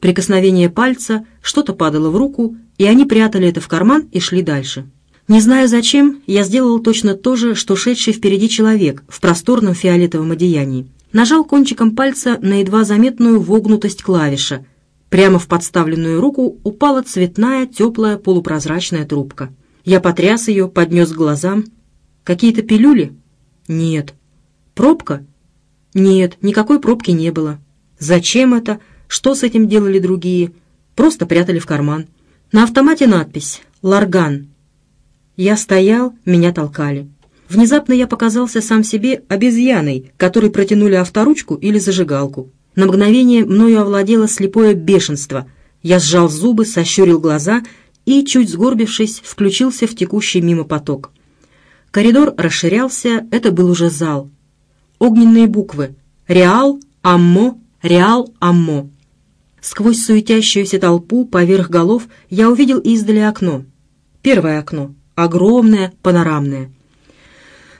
Прикосновение пальца, что-то падало в руку, и они прятали это в карман и шли дальше. Не зная зачем, я сделал точно то же, что шедший впереди человек в просторном фиолетовом одеянии. Нажал кончиком пальца на едва заметную вогнутость клавиша. Прямо в подставленную руку упала цветная, теплая, полупрозрачная трубка. Я потряс ее, поднес к глазам. Какие-то пилюли? Нет. Пробка? Нет, никакой пробки не было. Зачем это? Что с этим делали другие? Просто прятали в карман. На автомате надпись «Ларган». Я стоял, меня толкали. Внезапно я показался сам себе обезьяной, которой протянули авторучку или зажигалку. На мгновение мною овладело слепое бешенство. Я сжал зубы, сощурил глаза и, чуть сгорбившись, включился в текущий мимо поток. Коридор расширялся, это был уже зал. Огненные буквы «Реал», «Аммо», «Реал», «Аммо». Сквозь суетящуюся толпу поверх голов я увидел издали окно. Первое окно, огромное, панорамное.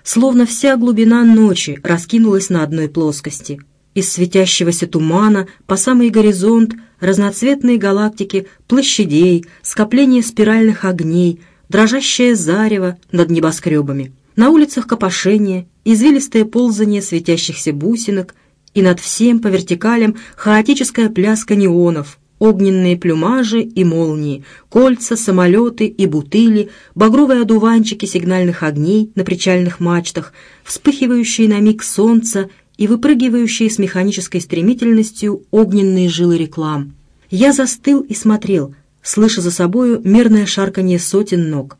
Словно вся глубина ночи раскинулась на одной плоскости. из светящегося тумана по самый горизонт разноцветные галактики площадей, скопление спиральных огней, дрожащее зарево над небоскребами. На улицах копошение, извилистое ползание светящихся бусинок, и над всем по вертикалям хаотическая пляска неонов, огненные плюмажи и молнии, кольца, самолеты и бутыли, багровые одуванчики сигнальных огней на причальных мачтах, вспыхивающие на миг солнца и выпрыгивающие с механической стремительностью огненные жилы реклам. Я застыл и смотрел, слыша за собою мерное шарканье сотен ног.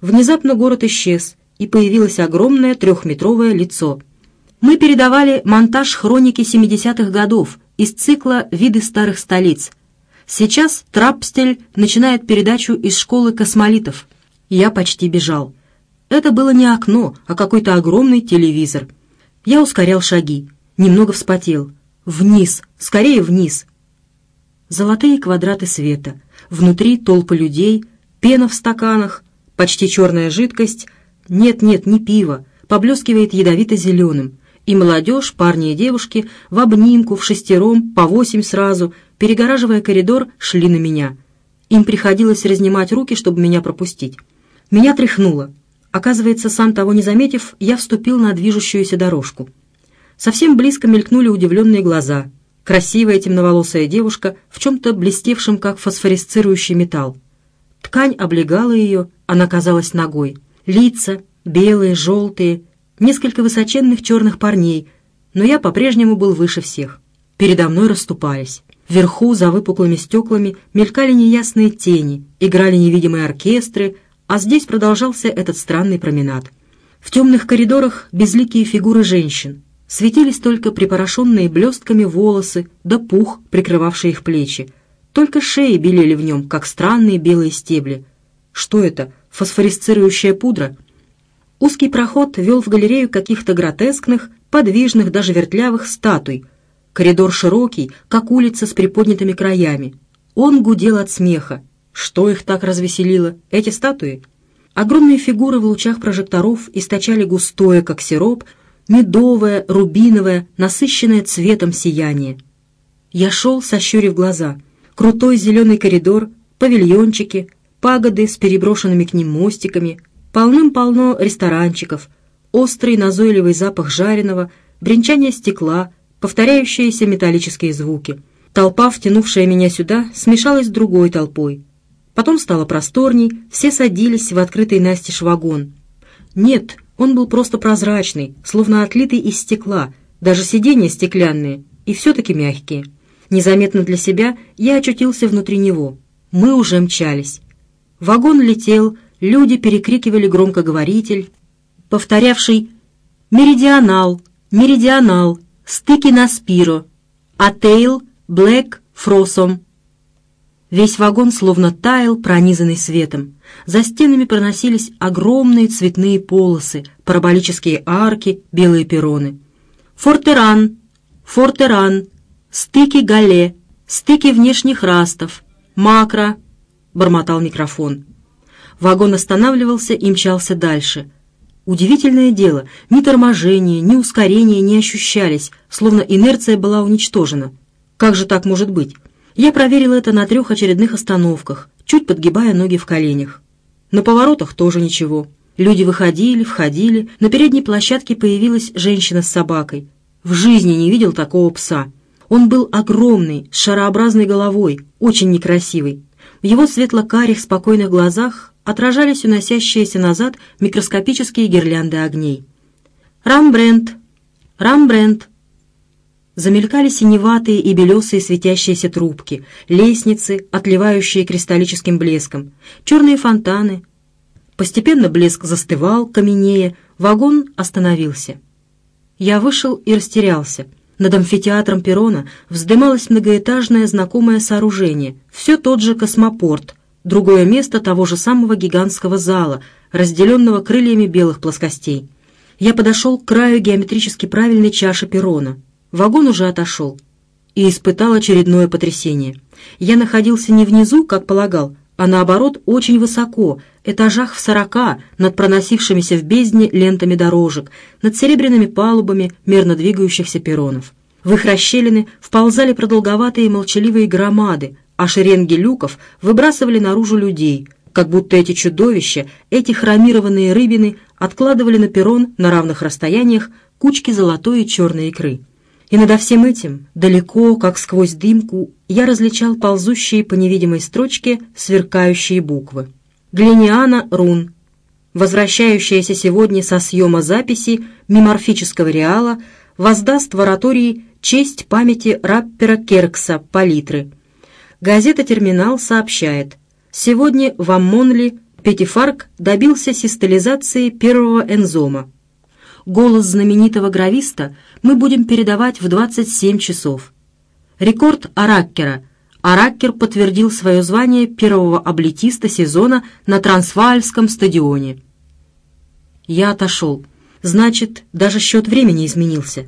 Внезапно город исчез, и появилось огромное трехметровое лицо. Мы передавали монтаж хроники 70-х годов из цикла «Виды старых столиц». Сейчас Трапстель начинает передачу из школы космолитов. Я почти бежал. Это было не окно, а какой-то огромный телевизор — я ускорял шаги, немного вспотел. Вниз, скорее вниз. Золотые квадраты света, внутри толпы людей, пена в стаканах, почти черная жидкость. Нет-нет, не пиво, поблескивает ядовито-зеленым. И молодежь, парни и девушки, в обнимку, в шестером, по восемь сразу, перегораживая коридор, шли на меня. Им приходилось разнимать руки, чтобы меня пропустить. Меня тряхнуло. Оказывается, сам того не заметив, я вступил на движущуюся дорожку. Совсем близко мелькнули удивленные глаза. Красивая темноволосая девушка в чем-то блестевшем, как фосфорисцирующий металл. Ткань облегала ее, она казалась ногой. Лица, белые, желтые, несколько высоченных черных парней, но я по-прежнему был выше всех. Передо мной расступались. Вверху, за выпуклыми стеклами, мелькали неясные тени, играли невидимые оркестры, а здесь продолжался этот странный променад. В темных коридорах безликие фигуры женщин. Светились только припорошенные блестками волосы, да пух, прикрывавший их плечи. Только шеи белели в нем, как странные белые стебли. Что это, фосфорисцирующая пудра? Узкий проход вел в галерею каких-то гротескных, подвижных, даже вертлявых статуй. Коридор широкий, как улица с приподнятыми краями. Он гудел от смеха, что их так развеселило? Эти статуи? Огромные фигуры в лучах прожекторов источали густое, как сироп, медовое, рубиновое, насыщенное цветом сияние. Я шел, сощурив глаза. Крутой зеленый коридор, павильончики, пагоды с переброшенными к ним мостиками, полным-полно ресторанчиков, острый назойливый запах жареного, бренчание стекла, повторяющиеся металлические звуки. Толпа, втянувшая меня сюда, смешалась с другой толпой — Потом стало просторней, все садились в открытый настежь вагон. Нет, он был просто прозрачный, словно отлитый из стекла, даже сиденья стеклянные, и все-таки мягкие. Незаметно для себя я очутился внутри него. Мы уже мчались. Вагон летел, люди перекрикивали громкоговоритель, повторявший «Меридионал! Меридионал! Стыки на Спиро! Атейл! Блэк! Фросом!» Весь вагон словно таял, пронизанный светом. За стенами проносились огромные цветные полосы, параболические арки, белые перроны. «Фортеран! Фортеран! Стыки гале! Стыки внешних растов! Макро!» — бормотал микрофон. Вагон останавливался и мчался дальше. Удивительное дело, ни торможения, ни ускорения не ощущались, словно инерция была уничтожена. Как же так может быть? Я проверил это на трех очередных остановках, чуть подгибая ноги в коленях. На поворотах тоже ничего. Люди выходили, входили. На передней площадке появилась женщина с собакой. В жизни не видел такого пса. Он был огромный, с шарообразной головой, очень некрасивый. В его светло-карих спокойных глазах отражались уносящиеся назад микроскопические гирлянды огней. «Рамбрент! Рамбрент!» Замелькали синеватые и белесые светящиеся трубки, лестницы, отливающие кристаллическим блеском, черные фонтаны. Постепенно блеск застывал, каменея, вагон остановился. Я вышел и растерялся. Над амфитеатром перрона вздымалось многоэтажное знакомое сооружение, все тот же космопорт, другое место того же самого гигантского зала, разделенного крыльями белых плоскостей. Я подошел к краю геометрически правильной чаши перрона — Вагон уже отошел и испытал очередное потрясение. Я находился не внизу, как полагал, а наоборот очень высоко, этажах в сорока, над проносившимися в бездне лентами дорожек, над серебряными палубами мерно двигающихся перронов. В их расщелины вползали продолговатые молчаливые громады, а шеренги люков выбрасывали наружу людей, как будто эти чудовища, эти хромированные рыбины откладывали на перрон на равных расстояниях кучки золотой и черной икры. И над всем этим, далеко, как сквозь дымку, я различал ползущие по невидимой строчке сверкающие буквы. Глиниана Рун, возвращающаяся сегодня со съема записи меморфического реала, воздаст в оратории честь памяти раппера Керкса «Палитры». Газета «Терминал» сообщает, сегодня в Аммонли Петифарк добился систолизации первого энзома. Голос знаменитого грависта мы будем передавать в 27 часов. Рекорд Араккера. Араккер подтвердил свое звание первого облетиста сезона на Трансваальском стадионе. Я отошел. Значит, даже счет времени изменился.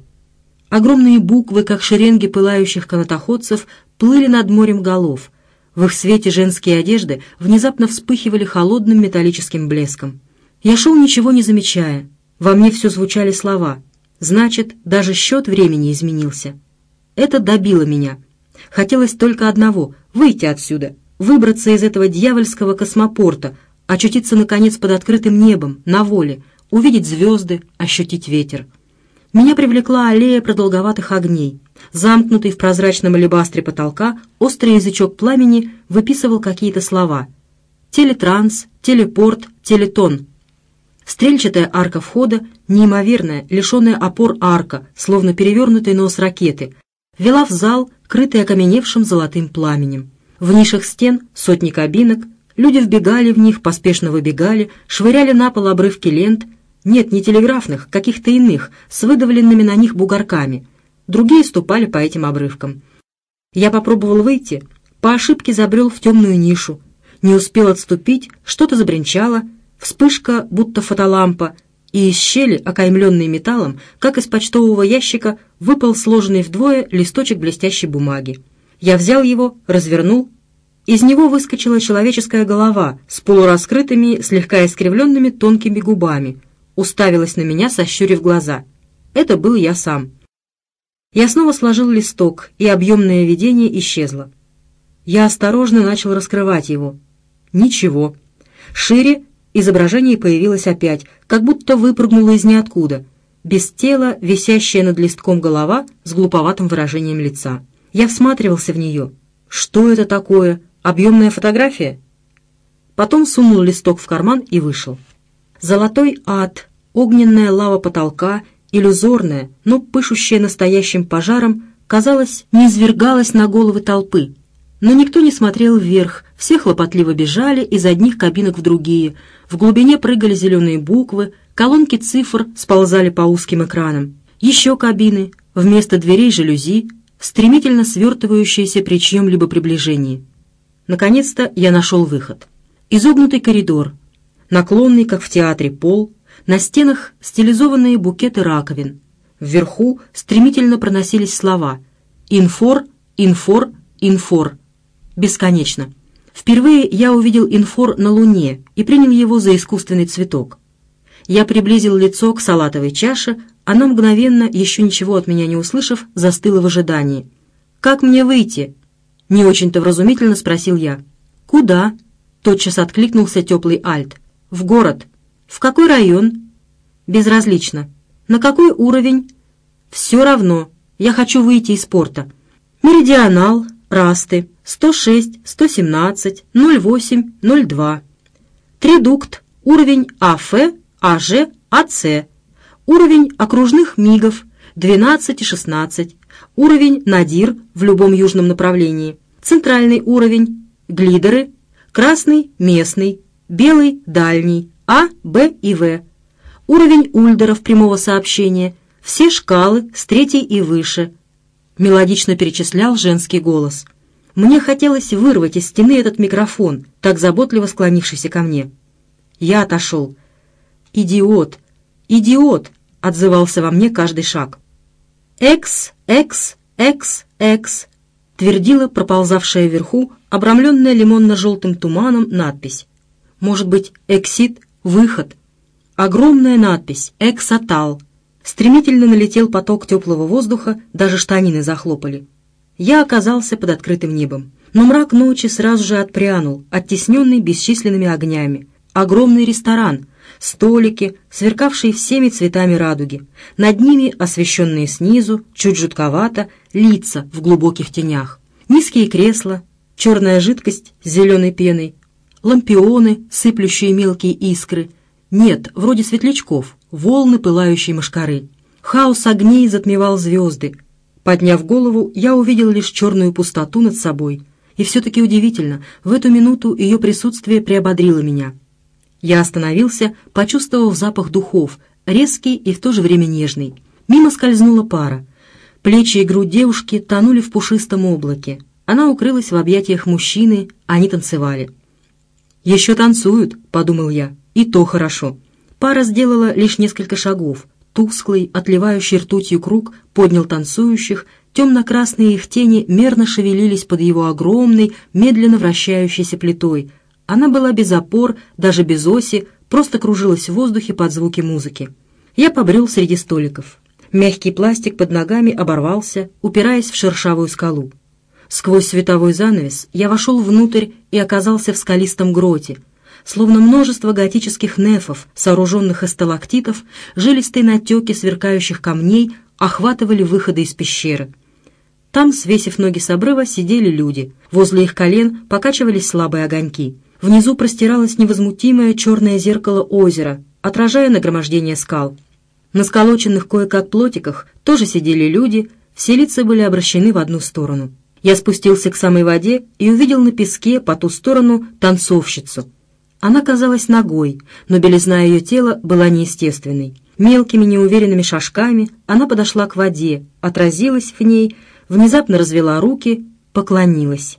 Огромные буквы, как шеренги пылающих канатоходцев, плыли над морем голов. В их свете женские одежды внезапно вспыхивали холодным металлическим блеском. Я шел, ничего не замечая. Во мне все звучали слова. Значит, даже счет времени изменился. Это добило меня. Хотелось только одного — выйти отсюда, выбраться из этого дьявольского космопорта, очутиться, наконец, под открытым небом, на воле, увидеть звезды, ощутить ветер. Меня привлекла аллея продолговатых огней. Замкнутый в прозрачном алебастре потолка, острый язычок пламени выписывал какие-то слова. Телетранс, телепорт, телетон — Стрельчатая арка входа, неимоверная, лишенная опор арка, словно перевернутый нос ракеты, вела в зал, крытый окаменевшим золотым пламенем. В нишах стен сотни кабинок, люди вбегали в них, поспешно выбегали, швыряли на пол обрывки лент, нет, не телеграфных, каких-то иных, с выдавленными на них бугорками. Другие ступали по этим обрывкам. Я попробовал выйти, по ошибке забрел в темную нишу, не успел отступить, что-то забринчало — Вспышка, будто фотолампа, и из щели, окаймленной металлом, как из почтового ящика, выпал сложенный вдвое листочек блестящей бумаги. Я взял его, развернул. Из него выскочила человеческая голова с полураскрытыми, слегка искривленными тонкими губами. Уставилась на меня, сощурив глаза. Это был я сам. Я снова сложил листок, и объемное видение исчезло. Я осторожно начал раскрывать его. Ничего. Шире Изображение появилось опять, как будто выпрыгнуло из ниоткуда. Без тела, висящая над листком голова с глуповатым выражением лица. Я всматривался в нее. Что это такое? Объемная фотография? Потом сунул листок в карман и вышел. Золотой ад, огненная лава потолка, иллюзорная, но пышущая настоящим пожаром, казалось, не извергалась на головы толпы. Но никто не смотрел вверх, все хлопотливо бежали из одних кабинок в другие, в глубине прыгали зеленые буквы, колонки цифр сползали по узким экранам. Еще кабины, вместо дверей жалюзи, стремительно свертывающиеся при чьем-либо приближении. Наконец-то я нашел выход. Изогнутый коридор, наклонный, как в театре, пол, на стенах стилизованные букеты раковин. Вверху стремительно проносились слова «инфор», «инфор», «инфор». Бесконечно. Впервые я увидел инфор на Луне и принял его за искусственный цветок. Я приблизил лицо к салатовой чаше, она мгновенно, еще ничего от меня не услышав, застыла в ожидании. «Как мне выйти?» — не очень-то вразумительно спросил я. «Куда?» — тотчас откликнулся теплый альт. «В город». «В какой район?» «Безразлично». «На какой уровень?» «Все равно. Я хочу выйти из порта». «Меридионал, расты, 106, 117, 08, 02. Тридукт, уровень АФ, АЖ, АЦ. Уровень окружных мигов 12 и 16. Уровень Надир в любом южном направлении. Центральный уровень, глидеры, красный – местный, белый – дальний, А, Б и В. Уровень ульдеров прямого сообщения, все шкалы с третьей и выше. Мелодично перечислял женский голос. Мне хотелось вырвать из стены этот микрофон, так заботливо склонившийся ко мне. Я отошел. «Идиот! Идиот!» — отзывался во мне каждый шаг. «Экс, экс, экс, экс!» — твердила проползавшая вверху, обрамленная лимонно-желтым туманом надпись. «Может быть, эксит — выход?» Огромная надпись «Эксатал». Стремительно налетел поток теплого воздуха, даже штанины захлопали. Я оказался под открытым небом. Но мрак ночи сразу же отпрянул, оттесненный бесчисленными огнями. Огромный ресторан, столики, сверкавшие всеми цветами радуги. Над ними, освещенные снизу, чуть жутковато, лица в глубоких тенях. Низкие кресла, черная жидкость с зеленой пеной, лампионы, сыплющие мелкие искры. Нет, вроде светлячков, волны пылающей мошкары. Хаос огней затмевал звезды. Подняв голову, я увидел лишь черную пустоту над собой. И все-таки удивительно, в эту минуту ее присутствие приободрило меня. Я остановился, почувствовав запах духов, резкий и в то же время нежный. Мимо скользнула пара. Плечи и грудь девушки тонули в пушистом облаке. Она укрылась в объятиях мужчины, они танцевали. «Еще танцуют», — подумал я, — «и то хорошо». Пара сделала лишь несколько шагов. Тусклый, отливающий ртутью круг поднял танцующих, темно-красные их тени мерно шевелились под его огромной, медленно вращающейся плитой. Она была без опор, даже без оси, просто кружилась в воздухе под звуки музыки. Я побрел среди столиков. Мягкий пластик под ногами оборвался, упираясь в шершавую скалу. Сквозь световой занавес я вошел внутрь и оказался в скалистом гроте. Словно множество готических нефов, сооруженных из сталактитов, жилистые натеки сверкающих камней охватывали выходы из пещеры. Там, свесив ноги с обрыва, сидели люди. Возле их колен покачивались слабые огоньки. Внизу простиралось невозмутимое черное зеркало озера, отражая нагромождение скал. На сколоченных кое-как плотиках тоже сидели люди, все лица были обращены в одну сторону. Я спустился к самой воде и увидел на песке по ту сторону танцовщицу. Она казалась ногой, но белизна ее тела была неестественной. Мелкими неуверенными шажками она подошла к воде, отразилась в ней, внезапно развела руки, поклонилась.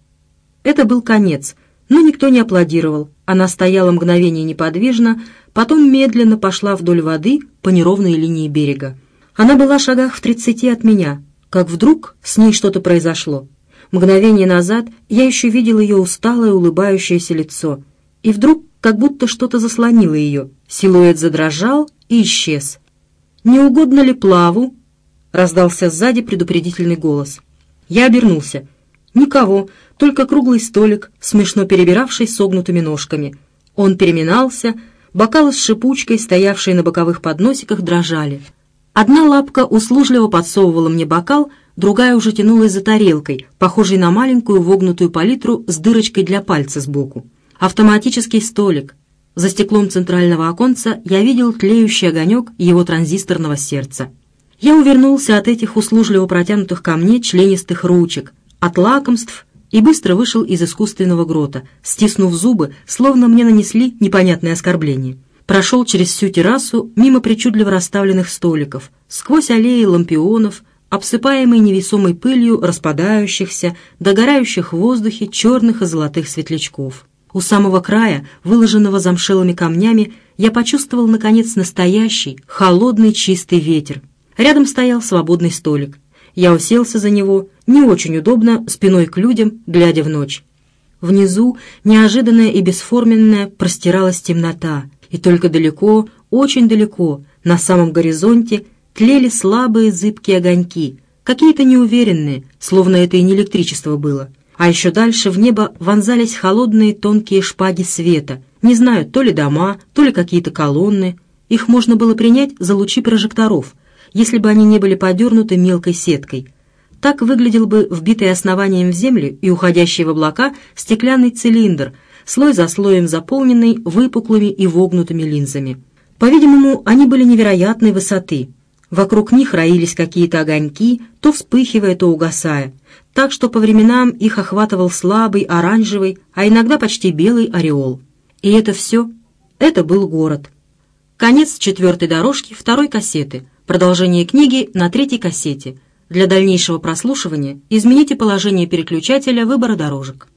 Это был конец, но никто не аплодировал. Она стояла мгновение неподвижно, потом медленно пошла вдоль воды по неровной линии берега. Она была в шагах в тридцати от меня, как вдруг с ней что-то произошло. Мгновение назад я еще видел ее усталое улыбающееся лицо, и вдруг как будто что-то заслонило ее. Силуэт задрожал и исчез. «Не угодно ли плаву?» — раздался сзади предупредительный голос. Я обернулся. Никого, только круглый столик, смешно перебиравший согнутыми ножками. Он переминался, бокалы с шипучкой, стоявшие на боковых подносиках, дрожали. Одна лапка услужливо подсовывала мне бокал — другая уже тянулась за тарелкой, похожей на маленькую вогнутую палитру с дырочкой для пальца сбоку. Автоматический столик. За стеклом центрального оконца я видел тлеющий огонек его транзисторного сердца. Я увернулся от этих услужливо протянутых ко мне членистых ручек, от лакомств и быстро вышел из искусственного грота, стиснув зубы, словно мне нанесли непонятное оскорбление. Прошел через всю террасу мимо причудливо расставленных столиков, сквозь аллеи лампионов, обсыпаемый невесомой пылью распадающихся, догорающих в воздухе черных и золотых светлячков. У самого края, выложенного замшелыми камнями, я почувствовал, наконец, настоящий, холодный чистый ветер. Рядом стоял свободный столик. Я уселся за него, не очень удобно, спиной к людям, глядя в ночь. Внизу, неожиданная и бесформенная, простиралась темнота, и только далеко, очень далеко, на самом горизонте, тлели слабые зыбкие огоньки, какие-то неуверенные, словно это и не электричество было. А еще дальше в небо вонзались холодные тонкие шпаги света. Не знаю, то ли дома, то ли какие-то колонны. Их можно было принять за лучи прожекторов, если бы они не были подернуты мелкой сеткой. Так выглядел бы вбитый основанием в землю и уходящий в облака стеклянный цилиндр, слой за слоем заполненный выпуклыми и вогнутыми линзами. По-видимому, они были невероятной высоты, Вокруг них роились какие-то огоньки, то вспыхивая, то угасая, так что по временам их охватывал слабый оранжевый, а иногда почти белый ореол. И это все, это был город. Конец четвертой дорожки второй кассеты. Продолжение книги на третьей кассете. Для дальнейшего прослушивания измените положение переключателя выбора дорожек.